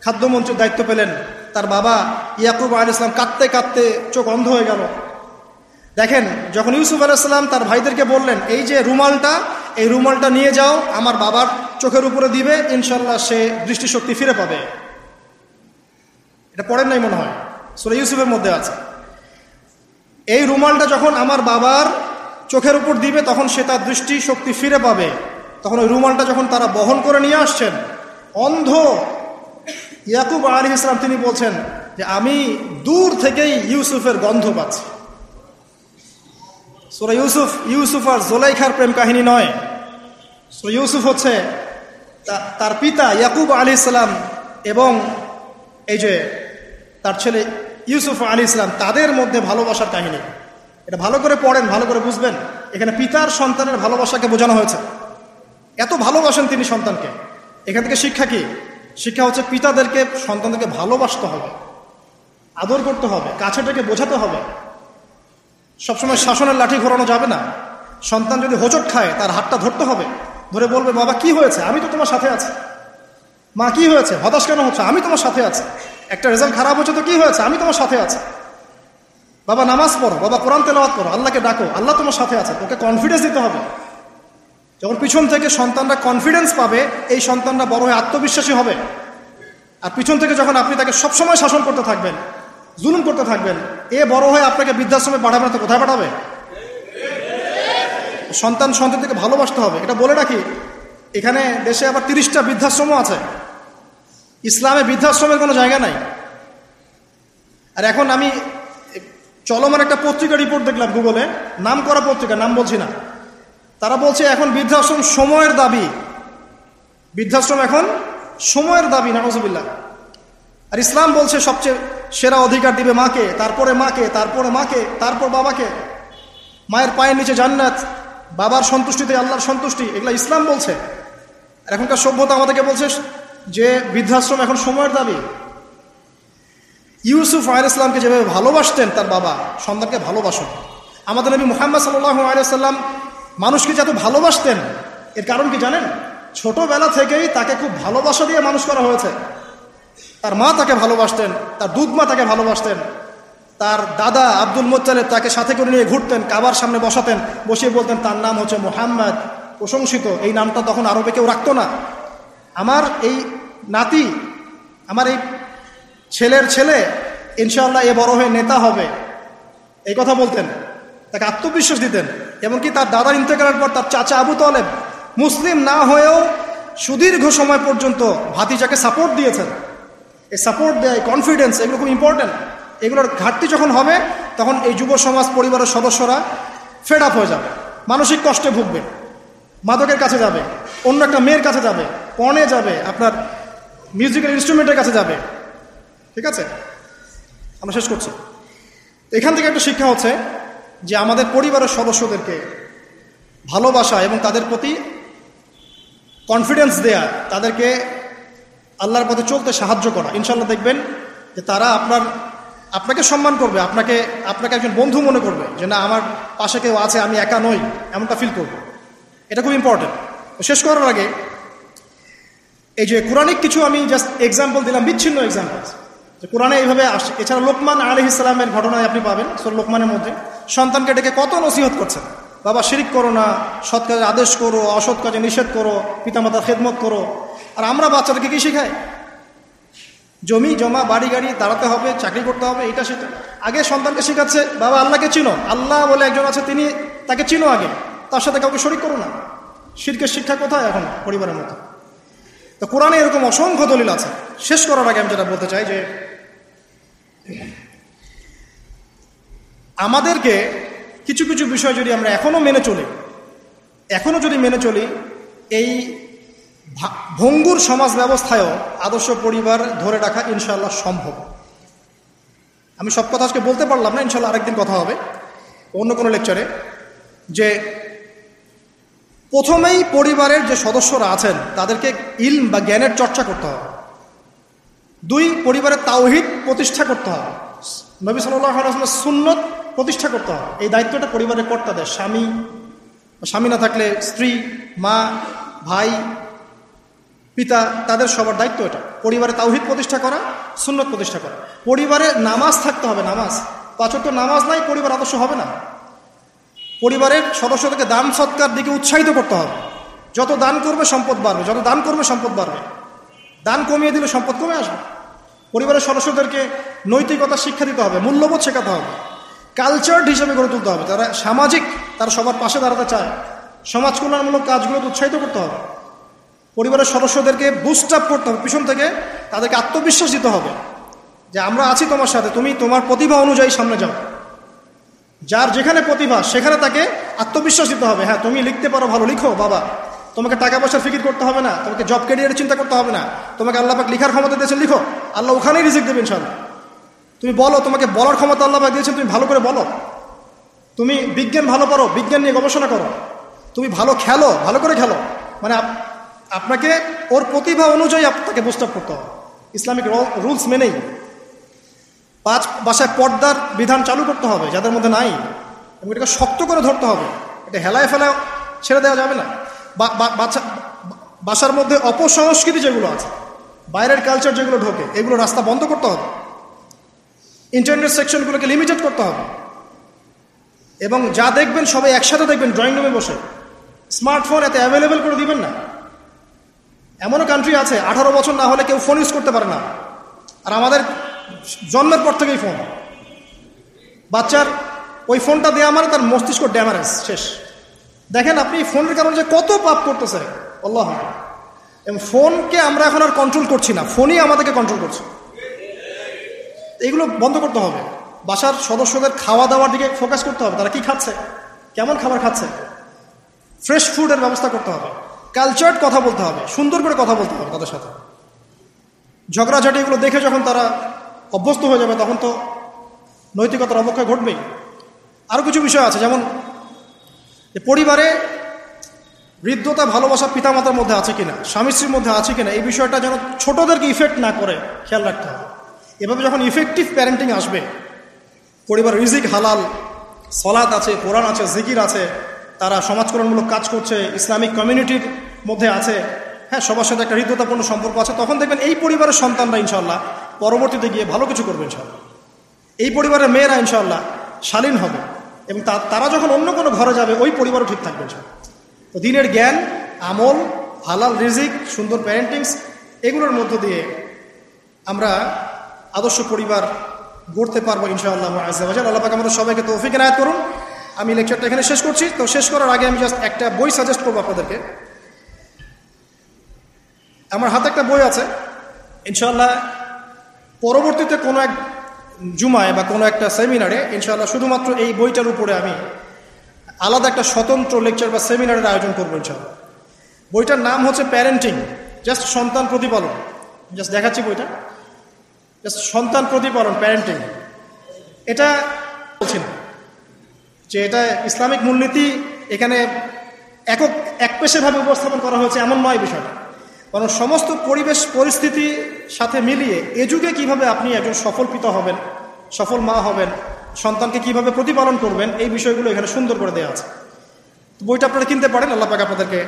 খাদ্যমন্ত্রীর দায়িত্ব পেলেন, তার বাবা ইয়াকুব আলী ইসলাম কাঁদতে কাঁদতে চোখ অন্ধ হয়ে গেল। দেখেন, যখন ইউসুফ আলাইসাল্লাম তার ভাইদেরকে বললেন, এই যে রুমালটা এই রুমালটা নিয়ে যাও, আমার বাবার চোখের উপরে দিবে ইনশাল্লাহ সে দৃষ্টিশক্তি ফিরে পাবে। এটা পড়েন নাই মনে হয়, সুরে ইউসুফের মধ্যে আছে। এই রুমালটা যখন আমার বাবার চোখের উপর দিবে, তখন সে তার দৃষ্টি শক্তি ফিরে পাবে। তখন ওই রুমালটা যখন তারা বহন করে নিয়ে আসছেন, অন্ধ ইয়াকুব আলী ইসলাম তিনি বলছেন যে, আমি দূর থেকেই ইউসুফের গন্ধ পাচ্ছি। সুরা ইউসুফ ইউসুফ আর জোলাইখার প্রেম কাহিনী নয়। সুরা ইউসুফ হচ্ছে তার পিতা ইয়াকুব আলী ইসলাম এবং এই যে তার ছেলে ইউসুফ আলী ইসলাম তাদের মধ্যে ভালোবাসার কাহিনী। এটা ভালো করে পড়েন, ভালো করে বুঝবেন। এখানে পিতার সন্তানের ভালোবাসাকে বোঝানো হয়েছে। এত ভালোবাসেন তিনি সন্তানকে। এখান থেকে শিক্ষা কি? শিক্ষা হচ্ছে পিতাদেরকে সন্তানদেরকে ভালোবাসতে হবে, আদর করতে হবে, কাছেটাকে বোঝাতে হবে। সবসময় শাসনের লাঠি ঘোরানো যাবে না। সন্তান যদি হোচট খায়, তার হাতটা ধরতে হবে। ধরে বলবে, বাবা, কি হয়েছে? আমি তো তোমার সাথে আছি। মা, কি হয়েছে? হতাশ কেন হচ্ছে? আমি তোমার সাথে আছি। একটা রেজাল্ট খারাপ হচ্ছে তো কি হয়েছে? আমি তোমার সাথে আছি। বাবা, নামাজ পড়ো। বাবা, কোরআন তেলাওয়াত করো। আল্লাহকে ডাকো। আল্লাহ তোমার সাথে আছে। তোকে কনফিডেন্স দিতে হবে। যখন পিছন থেকে সন্তানরা কনফিডেন্স পাবে, এই সন্তানরা বড় হয়ে আত্মবিশ্বাসী হবে। আর পিছন থেকে যখন আপনি তাকে সবসময় শাসন করতে থাকবেন জুলুম করতে থাকবেন। এ বড় হয়ে আপনাকে বৃদ্ধাশ্রমে পাঠাবে না তো কোথায় পাঠাবে? সন্তান সন্তানকে ভালোবাসতে হবে। এটা বলে রাখি, এখানে দেশে আবার তিরিশটা বৃদ্ধাশ্রমও আছে। ইসলামে বৃদ্ধাশ্রমের কোনো জায়গা নাই। আর এখন আমি চলমান একটা পত্রিকা রিপোর্ট দেখলাম গুগলে নাম করা পত্রিকা, নাম বলছি না। তারা বলছে এখন বৃদ্ধাশ্রম সময়ের দাবি। বৃদ্ধাশ্রম এখন সময়ের দাবি নানজবিল্লা আর ইসলাম বলছে সবচেয়ে সেরা অধিকার দিবে মাকে, তারপরে মাকে তারপরে মাকে, তারপর বাবাকে। মায়ের পায়ের নিচে জান্নাত, বাবার সন্তুষ্টিতে আল্লাহর সন্তুষ্টি, এগুলো ইসলাম বলছে। এখনকার সভ্যতা আমাদেরকে বলছে যে বৃদ্ধাশ্রম এখন সময়ের দাবি। ইউসুফ আয় ইসলামকে যেভাবে ভালোবাসতেন তার বাবা, সন্তানকে ভালোবাসুন আমাদের নবী মোহাম্মদ সাল্লাহ আলাইসাল্লাম মানুষকে যত ভালোবাসতেন, এর কারণ কি জানেন? ছোটবেলা থেকেই তাকে খুব ভালোবাসা দিয়ে মানুষ করা হয়েছে। তার মা তাকে ভালোবাসতেন, তার দুধ মা তাকে ভালোবাসতেন, তার দাদা আব্দুল মোত্তালেব তাকে সাথে করে নিয়ে ঘুরতেন, কাবার সামনে বসাতেন, বসিয়ে বলতেন, তার নাম হচ্ছে মোহাম্মদ। প্রশংসিত, এই নামটা তখন আরবে কেউ রাখতো না। আমার এই নাতি, আমার এই ছেলের ছেলে, ইনশাআল্লাহ এ বড় হয়ে নেতা হবে। এই কথা বলতেন, তাকে আত্মবিশ্বাস দিতেন, এমনকি তার দাদার ইন্তেকালের পর তার চাচা আবু তলেব মুসলিম না হয়েও সুদীর্ঘ সময় পর্যন্ত ভাতিজাকে সাপোর্ট দিয়েছেন। সাপোর্ট দেয় কনফিডেন্স এগুলো খুব ইম্পর্টেন্ট এগুলোর ঘাটতি যখন হবে, তখন এই যুব সমাজ, পরিবারের সদস্যরা ফেড আপ হয়ে যাবে, মানসিক কষ্টে ভুগবে, মাদকের কাছে যাবে, অন্য একটা মেয়ের কাছে যাবে পণে যাবে, আপনার মিউজিক্যাল ইনস্ট্রুমেন্টের কাছে যাবে, ঠিক আছে? আমরা শেষ করছি। এখান থেকে একটা শিক্ষা হচ্ছে যে আমাদের পরিবারের সদস্যদেরকে ভালোবাসা এবং তাদের প্রতি কনফিডেন্স দেয়া, তাদেরকে আল্লাহর পথে চলতে সাহায্য করা। ইনশাল্লাহ দেখবেন যে তারা আপনার, আপনাকে সম্মান করবে, আপনাকে আপনাকে একজন বন্ধু মনে করবে যে না, আমার পাশে কেউ আছে, আমি একা নই, এমনটা ফিল করব। এটা খুব ইম্পর্টেন্ট শেষ করার আগে এই যে কোরআনিক কিছু আমি জাস্ট এক্সাম্পল দিলাম, বিচ্ছিন্ন এক্সাম্পল যে কোরআনে এইভাবে আসছে। এছাড়া লোকমান আলহ ইসলামের ঘটনায় আপনি পাবেন, সোর লোকমানের মধ্যে। সন্তানকে ডেকে কত নসিহত করছেন? বাবা, শিরিক করো না, সৎ কাজে আদেশ করো, অসৎ কাজে নিষেধ করো, পিতামাতার খেদমত করো। আর আমরা বাচ্চাদেরকে কী শেখাই? জমি, জমা, বাড়ি, গাড়ি, দাঁড়াতে হবে, চাকরি করতে হবে, এটা সেটা আগে সন্তানকে শেখাচ্ছে, বাবা আল্লাহকে চিনো। আল্লাহ বলে একজন আছে, তিনি তাকে চিনো আগে। তার সাথে কাউকে শরিক করো না। শিরকের শিক্ষা কোথায় এখন পরিবারের মতো তো কোরআনে এরকম অসংখ্য দলিল আছে। শেষ করার আগে আমি যেটা বলতে চাই যে, আমাদেরকে কিছু কিছু বিষয় যদি আমরা এখনও মেনে চলি, এখনও যদি মেনে চলি, এই ভঙ্গুর সমাজ ব্যবস্থায়ও আদর্শ পরিবার ধরে রাখা ইনশাল্লাহ সম্ভব। আমি সব কথা আজকে বলতে পারলাম না ইনশাল্লাহ আরেকদিন কথা হবে। অন্য কোনো লেকচারে যে প্রথমেই পরিবারের যে সদস্যরা আছেন, তাদেরকে ইলম বা জ্ঞানের চর্চা করতে হবে। দুই, পরিবারের তাওহিদ প্রতিষ্ঠা করতে হবে। নবী সাল্লামের সুন্নত প্রতিষ্ঠা করতে হবে। এই দায়িত্বটা পরিবারের কর্তাদের, স্বামী স্বামী না থাকলে স্ত্রী, মা, ভাই পিতা তাদের সবার দায়িত্ব এটা। পরিবারে তাওহিদ প্রতিষ্ঠা করা, সুন্নত প্রতিষ্ঠা করা। পরিবারে নামাজ থাকতে হবে, নামাজ। পাঁচক তো নামাজ নাই, পরিবার আদর্শ হবে না। পরিবারের সদস্যদেরকে দান সৎকার দিকে উৎসাহিত করতে হবে। যত দান করবে, সম্পদ বাড়বে। যত দান করবে, সম্পদ বাড়বে। দান কমিয়ে দিলে সম্পদ কমে আসবে। পরিবারের সদস্যদেরকে নৈতিকতা শিক্ষা দিতে হবে, মূল্যবোধ শেখাতে হবে। কালচার হিসেবে গড়ে তুলতে হবে। তারা সামাজিক, তারা সবার পাশে দাঁড়াতে চায়। সমাজ কল্যাণমূলক কাজগুলো উৎসাহিত করতে হবে। পরিবারের সদস্যদেরকে বুস্ট আপ করতে হবে। পিছন থেকে তাদেরকে আত্মবিশ্বাস দিতে হবে যে আমরা আছি তোমার সাথে, তুমি তোমার প্রতিভা অনুযায়ী সামনে যাও। যার যেখানে প্রতিভা, সেখানে তাকে আত্মবিশ্বাস দিতে হবে। হ্যাঁ তুমি লিখতে পারো ভালো, লিখো, বাবা। তোমাকে টাকা পয়সার ফিকির করতে হবে না, তোমাকে জব ক্যারিয়ারের চিন্তা করতে হবে না। তোমাকে আল্লাহ পাক লিখার ক্ষমতা দিয়েছেন, লিখো। আল্লাহ ওখানেই রিজিক দেবেন ইনশাল্লাহ তুমি বলো, তোমাকে বলার ক্ষমতা আল্লাহ পাক দিয়েছেন, তুমি ভালো করে বলো। তুমি বিজ্ঞান ভালো পারো বিজ্ঞান নিয়ে গবেষণা করো। তুমি ভালো খেলো, ভালো করে খেলো। মানে আপনাকে ওর প্রতিভা অনুযায়ী আপনাকে বুস্ট আপ করতে হবে। ইসলামিক রুলস মেনেই। পাঁচ বাসায় পর্দার বিধান চালু করতে হবে, যাদের মধ্যে নাই। এবং এটাকে শক্ত করে ধরতে হবে। এটা হেলায় ফেলায় ছেড়ে দেওয়া যাবে না। বাচ্চা বাসার মধ্যে অপসংস্কৃতি যেগুলো আছে, বাইরের কালচার যেগুলো ঢোকে, এগুলো রাস্তা বন্ধ করতে হবে। ইন্টারনেট সেকশনগুলোকে লিমিটেড করতে হবে। এবং যা দেখবেন সবাই একসাথে দেখবেন ড্রয়িং রুমে বসে। স্মার্টফোন এত অ্যাভেলেবেল করে দিবেন না। এমনও কান্ট্রি আছে, আঠারো বছর না হলে কেউ ফোন ইউজ করতে পারে না। আর আমাদের জন্মের পর থেকেই ফোন বাচ্চার ওই ফোনটা দেওয়া মানে তার মস্তিষ্ক ড্যামারেজ শেষ। দেখেন আপনি ফোনের কারণে যে কত পাপ করতেছে। আল্লাহ। এবং ফোনকে আমরা এখন আর কন্ট্রোল করছি না। ফোনই আমাদেরকে কন্ট্রোল করছে। এইগুলো বন্ধ করতে হবে। বাসার সদস্যদের খাওয়া দাওয়ার দিকে ফোকাস করতে হবে। তারা কি খাচ্ছে? কেমন খাবার খাচ্ছে? ফ্রেশ ফুডের ব্যবস্থা করতে হবে। কালচার্ড কথা বলতে হবে, সুন্দর করে কথা বলতে হবে তাদের সাথে। ঝগড়াঝাটি এগুলো দেখে যখন তারা অভ্যস্ত হয়ে যাবে, তখন তো নৈতিকতার অবক্ষয় ঘটবেই। আরও কিছু বিষয় আছে, যেমন পরিবারে বৃদ্ধতা, ভালোবাসা পিতামাতার মধ্যে আছে কিনা, স্বামী স্ত্রীর মধ্যে আছে কিনা, এই বিষয়টা যেন ছোটদেরকে ইফেক্ট না করে, খেয়াল রাখতে হবে। এভাবে যখন ইফেক্টিভ প্যারেন্টিং আসবে, পরিবার রিজিক, হালাল সলাদ আছে, কোরআন আছে, জিকির আছে তারা সমাজকরণমূলক কাজ করছে, ইসলামিক কমিউনিটির মধ্যে আছে। হ্যাঁ সবার সাথে একটা হৃদ্যতাপূর্ণ সম্পর্ক আছে। তখন দেখবেন এই পরিবারের সন্তানরা ইনশাল্লাহ পরবর্তীতে গিয়ে ভালো কিছু করবে ইনশাল্লাহ এই পরিবারের মেয়েরা ইনশাল্লাহ শালীন হবে এবং তারা যখন অন্য কোনো ঘরে যাবে, ওই পরিবারও ঠিক থাকবে তো দিনের জ্ঞান, আমল, হালাল রিজিক, সুন্দর প্যারেন্টিংস এগুলোর মধ্য দিয়ে আমরা আদর্শ পরিবার গড়তে পারব ইনশাআল্লাহ আল্লাহ আমাদের সবাইকে তৌফিক এনায়ত করুন। আমি লেকচারটা এখানে শেষ করছি। তো শেষ করার আগে আমি জাস্ট একটা বই সাজেস্ট করব আপনাদেরকে। আমার হাতে একটা বই আছে। ইনশাল্লাহ পরবর্তীতে কোনো এক জুমায় বা কোনো একটা সেমিনারে ইনশাল্লাহ শুধুমাত্র এই বইটার উপরে আমি আলাদা একটা স্বতন্ত্র লেকচার বা সেমিনারের আয়োজন করব ইনশাল্লাহ বইটার নাম হচ্ছে প্যারেন্টিং জাস্ট সন্তান প্রতিপালন। জাস্ট দেখাচ্ছি বইটা। জাস্ট সন্তান প্রতিপালন প্যারেন্টিং এটা বলছি না। যে এটা ইসলামিক মূলনীতি এখানে একক একপেশেভাবে উপস্থাপন করা হয়েছে এমন নয় বিষয়টা। কারণ সমস্ত পরিবেশ পরিস্থিতি সাথে মিলিয়ে এ যুগে কীভাবে আপনি একজন সফল পিতা হবেন, সফল মা হবেন, সন্তানকে কীভাবে প্রতিপালন করবেন, এই বিষয়গুলো এখানে সুন্দর করে দেওয়া আছে। বইটা আপনারা কিনতে পারেন, আল্লাহ পাক আপনাদেরকে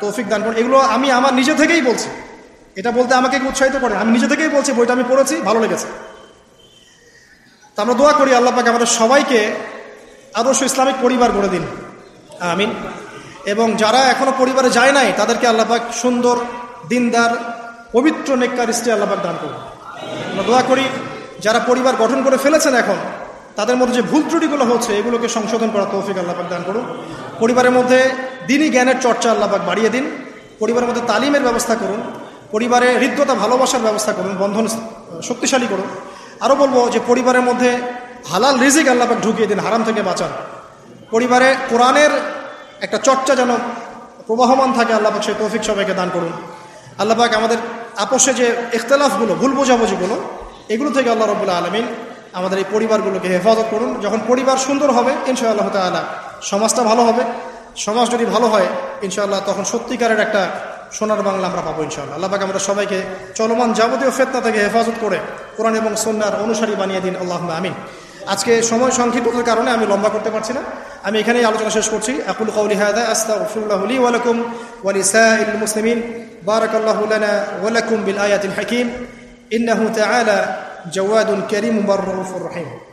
তৌফিক দান করেন। এগুলো আমি আমার নিজে থেকেই বলছি। এটা বলতে আমাকে উৎসাহিত করেন আমি নিজে থেকেই বলছি, বইটা আমি পড়েছি, ভালো লেগেছে। তা আমরা দোয়া করি আল্লাহ পাক আমাদের সবাইকে আদর্শ ইসলামিক পরিবার গড়ে দিন। আমিন। এবং যারা এখনও পরিবারে যায় নাই, তাদেরকে আল্লাপাক সুন্দর, দিনদার, পবিত্র নেককার স্ত্রী আল্লাপাক দান করুন। আমরা দোয়া করি, যারা পরিবার গঠন করে ফেলেছেন এখন, তাদের মধ্যে যে ভুল ত্রুটিগুলো হচ্ছে, এগুলোকে সংশোধন করা তৌফিক আল্লাপাক দান করুন। পরিবারের মধ্যে দিনই জ্ঞানের চর্চা আল্লাপাক বাড়িয়ে দিন। পরিবারের মধ্যে তালিমের ব্যবস্থা করুন। পরিবারে হৃদ্যতা ভালোবাসার ব্যবস্থা করুন। বন্ধন শক্তিশালী করুন। আরও বলব যে পরিবারের মধ্যে হালাল রিজিক আল্লাপাক ঢুকিয়ে দিন, হারাম থেকে বাঁচান। পরিবারে কোরআনের একটা চর্চা যেন প্রবাহমান থাকে আল্লাপাক সেই তৌফিক সবাইকে দান করুন। আল্লাপাক আমাদের আপোষে যে ইখতলাফগুলো, ভুল বোঝাবুঝিগুলো, এগুলো থেকে আল্লাহ রবুল্লা আলমিন আমাদের এই পরিবারগুলোকে হেফাজত করুন। যখন পরিবার সুন্দর হবে, ইনশাআল্লাহ তালা সমাজটা ভালো হবে। সমাজ যদি ভালো হয়, ইনশাআল্লাহ তখন সত্যিকারের একটা সোনার বাংলা আমরা পাবো ইনশাআল্লাহ। আল্লাহ আমরা সবাইকে চলমান যাবতীয় ফেতনা থেকে হেফাজত করে কোরআন এবং সন্ন্যার অনুসারী বানিয়ে দিন। আল্লাহ আমিন। আজকে সময় সংক্ষিপ্ততার কারণে আমি লম্বা করতে পারছি না। আমি এখানেই আলোচনা শেষ করছি। আকুল কৌলি হাদা আস্তাগফিরুল্লাহি ওয়ালাকুম ওয়ালিসা ইল মুসলিমিন। বারাকাল্লাহু ওয়ালাকুম বিল আয়াতিল হাকিম। ইন্নাহু তাআলা জাওয়াদুন কারীম মুবাররুফুর রহিম।